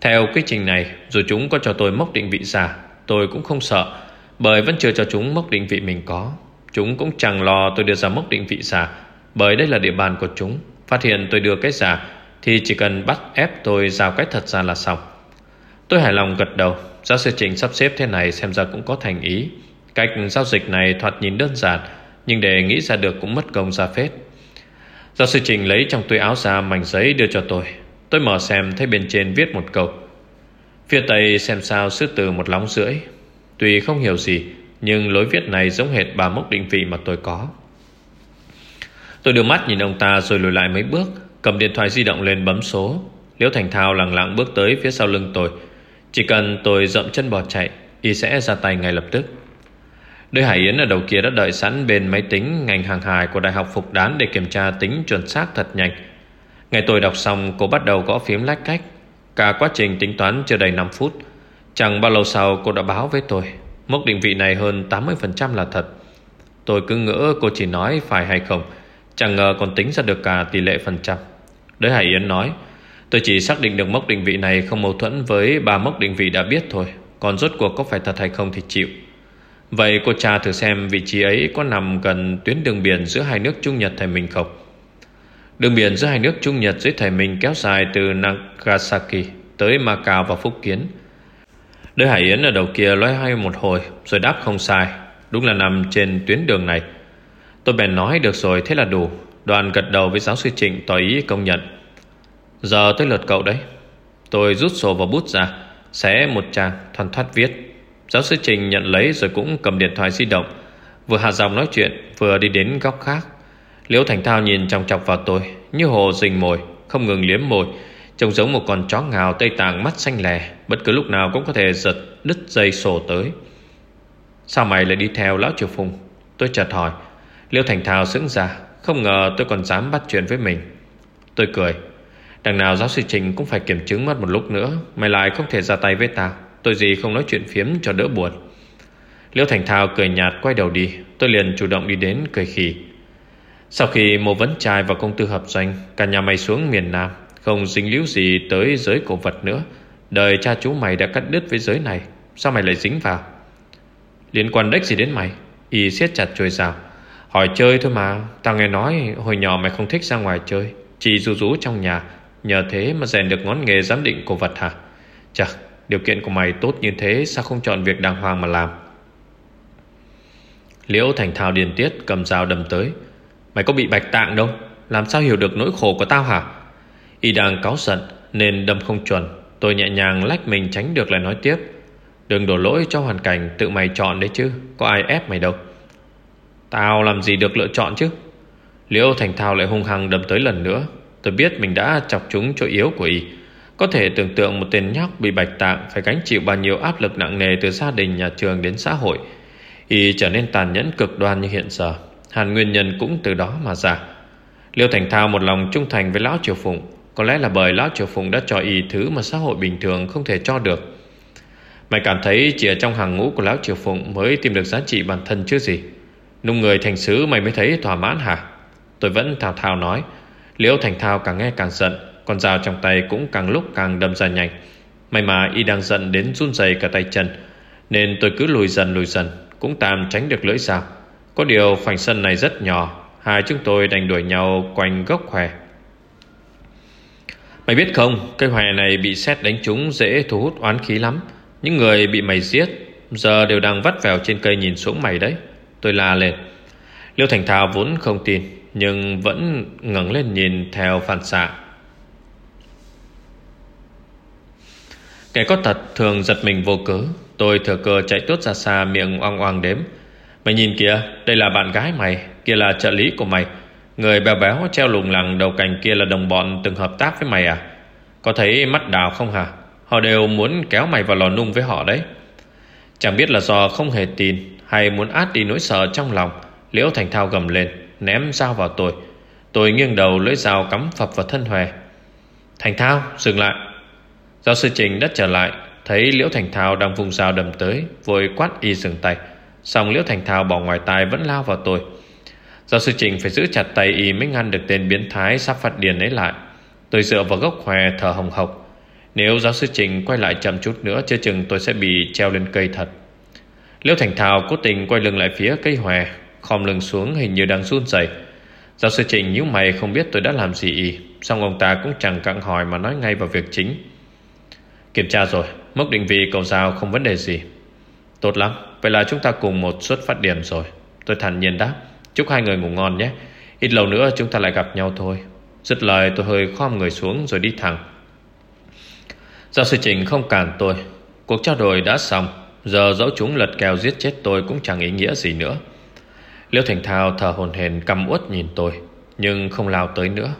Theo quy trình này, Dù chúng có cho tôi mốc định vị giả, Tôi cũng không sợ, Bởi vẫn chưa cho chúng mốc định vị mình có. Chúng cũng chẳng lo tôi đưa ra mốc định vị giả, Bởi đây là địa bàn của chúng. Phát hiện tôi đưa cái giả, Thì chỉ cần bắt ép tôi giao cái thật ra là xong. Tôi hài lòng gật đầu. Giáo sư Trình sắp xếp thế này xem ra cũng có thành ý. Cách giao dịch này thoạt nhìn đơn giản, Nhưng để nghĩ ra được cũng mất công ra phết. Giáo sư Trình lấy trong túi áo ra mảnh giấy đưa cho tôi. Tôi mở xem, thấy bên trên viết một câu. Phía Tây xem sao sư từ một lóng rưỡi. Tuy không hiểu gì, Nhưng lối viết này giống hệt bà mốc định vị mà tôi có. Tôi đưa mắt nhìn ông ta rồi lùi lại mấy bước, Cầm điện thoại di động lên bấm số. Liễu Thành Thao lặng lặng bước tới phía sau lưng tôi. Chỉ cần tôi dậm chân bỏ chạy Y sẽ ra tay ngay lập tức Đôi Hải Yến ở đầu kia đã đợi sẵn bên máy tính ngành hàng hải của Đại học Phục Đán để kiểm tra tính chuẩn xác thật nhanh. Ngày tôi đọc xong, cô bắt đầu gõ phím lách cách. Cả quá trình tính toán chưa đầy 5 phút. Chẳng bao lâu sau cô đã báo với tôi. Mốc định vị này hơn 80% là thật. Tôi cứ ngỡ cô chỉ nói phải hay không. Chẳng ngờ còn tính ra được cả tỷ lệ phần trăm. Đới Hải Yến nói, tôi chỉ xác định được mốc định vị này không mâu thuẫn với ba mốc định vị đã biết thôi. Còn rốt cuộc có phải thật hay không thì chịu. Vậy cô cha thử xem vị trí ấy có nằm gần tuyến đường biển giữa hai nước Trung Nhật thầy mình không? Đường biển giữa hai nước Trung Nhật dưới thầy mình kéo dài từ Nagasaki tới Macau và Phúc Kiến. Đới Hải Yến ở đầu kia loay hoay một hồi, rồi đáp không sai. Đúng là nằm trên tuyến đường này. Tôi bèn nói, được rồi, thế là đủ Đoàn gật đầu với giáo sư Trịnh tỏ ý công nhận Giờ tới lượt cậu đấy. Tôi rút sổ và bút ra, Xé một trang, thoăn thoát viết. Giáo sư Trình nhận lấy rồi cũng cầm điện thoại di động. Vừa hạ giọng nói chuyện, Vừa đi đến góc khác. Liễu Thành Thao nhìn chòng chọc vào tôi, Như hồ rình mồi, Không ngừng liếm môi, Trông giống một con chó ngào tây tàng mắt xanh lè, Bất cứ lúc nào cũng có thể giật đứt dây sổ tới. Sao mày lại đi theo lão triều phùng? Tôi chợt hỏi. Liễu Thành Thao sững ra, Không ngờ tôi còn dám bắt chuyện với mình. Tôi cười. Đằng nào giáo sư Trình cũng phải kiểm chứng mất một lúc nữa Mày lại không thể ra tay với tao Tôi gì không nói chuyện phiếm cho đỡ buồn. Liễu Thành Thao cười nhạt quay đầu đi, Tôi liền chủ động đi đến cười khỉ Sau khi mô vấn trai và công tư hợp doanh, Cả nhà mày xuống miền Nam, Không dính líu gì tới giới cổ vật nữa. Đời cha chú mày đã cắt đứt với giới này, Sao mày lại dính vào? Liên quan đếch gì đến mày? Y siết chặt chuôi rào. Hỏi chơi thôi mà, Tao nghe nói hồi nhỏ mày không thích ra ngoài chơi, Chỉ rú rú trong nhà. Nhờ thế mà rèn được ngón nghề giám định cổ vật hả? Chà, Điều kiện của mày tốt như thế, Sao không chọn việc đàng hoàng mà làm? Liễu thành thao điền tiết, Cầm dao đâm tới. Mày có bị bạch tạng đâu? Làm sao hiểu được nỗi khổ của tao hả? Y đang cáu giận Nên đâm không chuẩn. Tôi nhẹ nhàng lách mình tránh được lại nói tiếp. Đừng đổ lỗi cho hoàn cảnh tự mày chọn đấy chứ, Có ai ép mày đâu. Tao làm gì được lựa chọn chứ? Liễu thành thao lại hung hăng đâm tới lần nữa. Tôi biết mình đã chọc trúng chỗ yếu của y. Có thể tưởng tượng một tên nhóc bị bạch tạng Phải gánh chịu bao nhiêu áp lực nặng nề Từ gia đình, nhà trường đến xã hội. Y trở nên tàn nhẫn cực đoan như hiện giờ. Hàn nguyên nhân cũng từ đó mà ra. Liêu Thành Thao một lòng trung thành với Lão Triều Phụng. Có lẽ là bởi Lão Triều Phụng đã cho y thứ mà xã hội bình thường không thể cho được. Mày cảm thấy chỉ ở trong hàng ngũ của Lão Triều Phụng Mới tìm được giá trị bản thân chứ gì? Nung người thành sứ mày mới thấy thỏa mãn hả? Tôi vẫn thào thào nói. Liễu Thành Thao càng nghe càng giận, Con dao trong tay cũng càng lúc càng đâm ra nhanh. May mà y đang giận đến run rẩy cả tay chân, Nên tôi cứ lùi dần lùi dần, Cũng tạm tránh được lưỡi dao. Có điều phành sân này rất nhỏ, Hai chúng tôi đành đuổi nhau quanh gốc khỏe Mày biết không Cây hòe này bị xét đánh trúng Dễ thu hút oán khí lắm. Những người bị mày giết, Giờ đều đang vắt vẻo trên cây nhìn xuống mày đấy. Tôi la lên. Liêu Thành Thao vốn không tin nhưng vẫn ngẩng lên nhìn theo phản xạ. Kẻ có thật thường giật mình vô cớ. Tôi thừa cơ chạy tốt ra xa miệng oang oang đếm. Mày nhìn kìa, Đây là bạn gái mày, Kia là trợ lý của mày. Người béo béo treo lùng lẳng đầu cành kia là đồng bọn từng hợp tác với mày à? Có thấy mắt đào không hả? Họ đều muốn kéo mày vào lò nung với họ đấy. Chẳng biết là do không hề tin Hay muốn át đi nỗi sợ trong lòng, Liễu Thành Thao gầm lên. Ném dao vào tôi Tôi nghiêng đầu lưỡi dao cắm phập vào thân Hòe Thành Thao, dừng lại. Giáo sư Trình đã trở lại, Thấy Liễu Thành Thao đang vùng dao đầm tới, Vội quát y dừng tay. Xong Liễu Thành Thao bỏ ngoài tai vẫn lao vào tôi Giáo sư Trình phải giữ chặt tay y Mới ngăn được tên biến thái sắp phát điền ấy lại. Tôi dựa vào gốc hòe thở hồng hộc. Nếu giáo sư Trình quay lại chậm chút nữa, Chưa chừng tôi sẽ bị treo lên cây thật. Liễu Thành Thao cố tình quay lưng lại phía cây hòe Khom lưng xuống hình như đang run rẩy. Giáo sư Trình nhíu mày không biết tôi đã làm gì Xong ông ta cũng chẳng cặn hỏi Mà nói ngay vào việc chính. Kiểm tra rồi, Mốc định vị cầu giao không vấn đề gì. Tốt lắm, Vậy là chúng ta cùng một xuất phát điểm rồi. Tôi thản nhiên đáp, Chúc hai người ngủ ngon nhé. Ít lâu nữa chúng ta lại gặp nhau thôi. Dứt lời, tôi hơi khom người xuống rồi đi thẳng. Giáo sư Trình không cản tôi. Cuộc trao đổi đã xong. Giờ dẫu chúng lật kèo giết chết tôi Cũng chẳng ý nghĩa gì nữa. Liêu Thành Thao thở hồn hền căm uất nhìn tôi, Nhưng không lao tới nữa.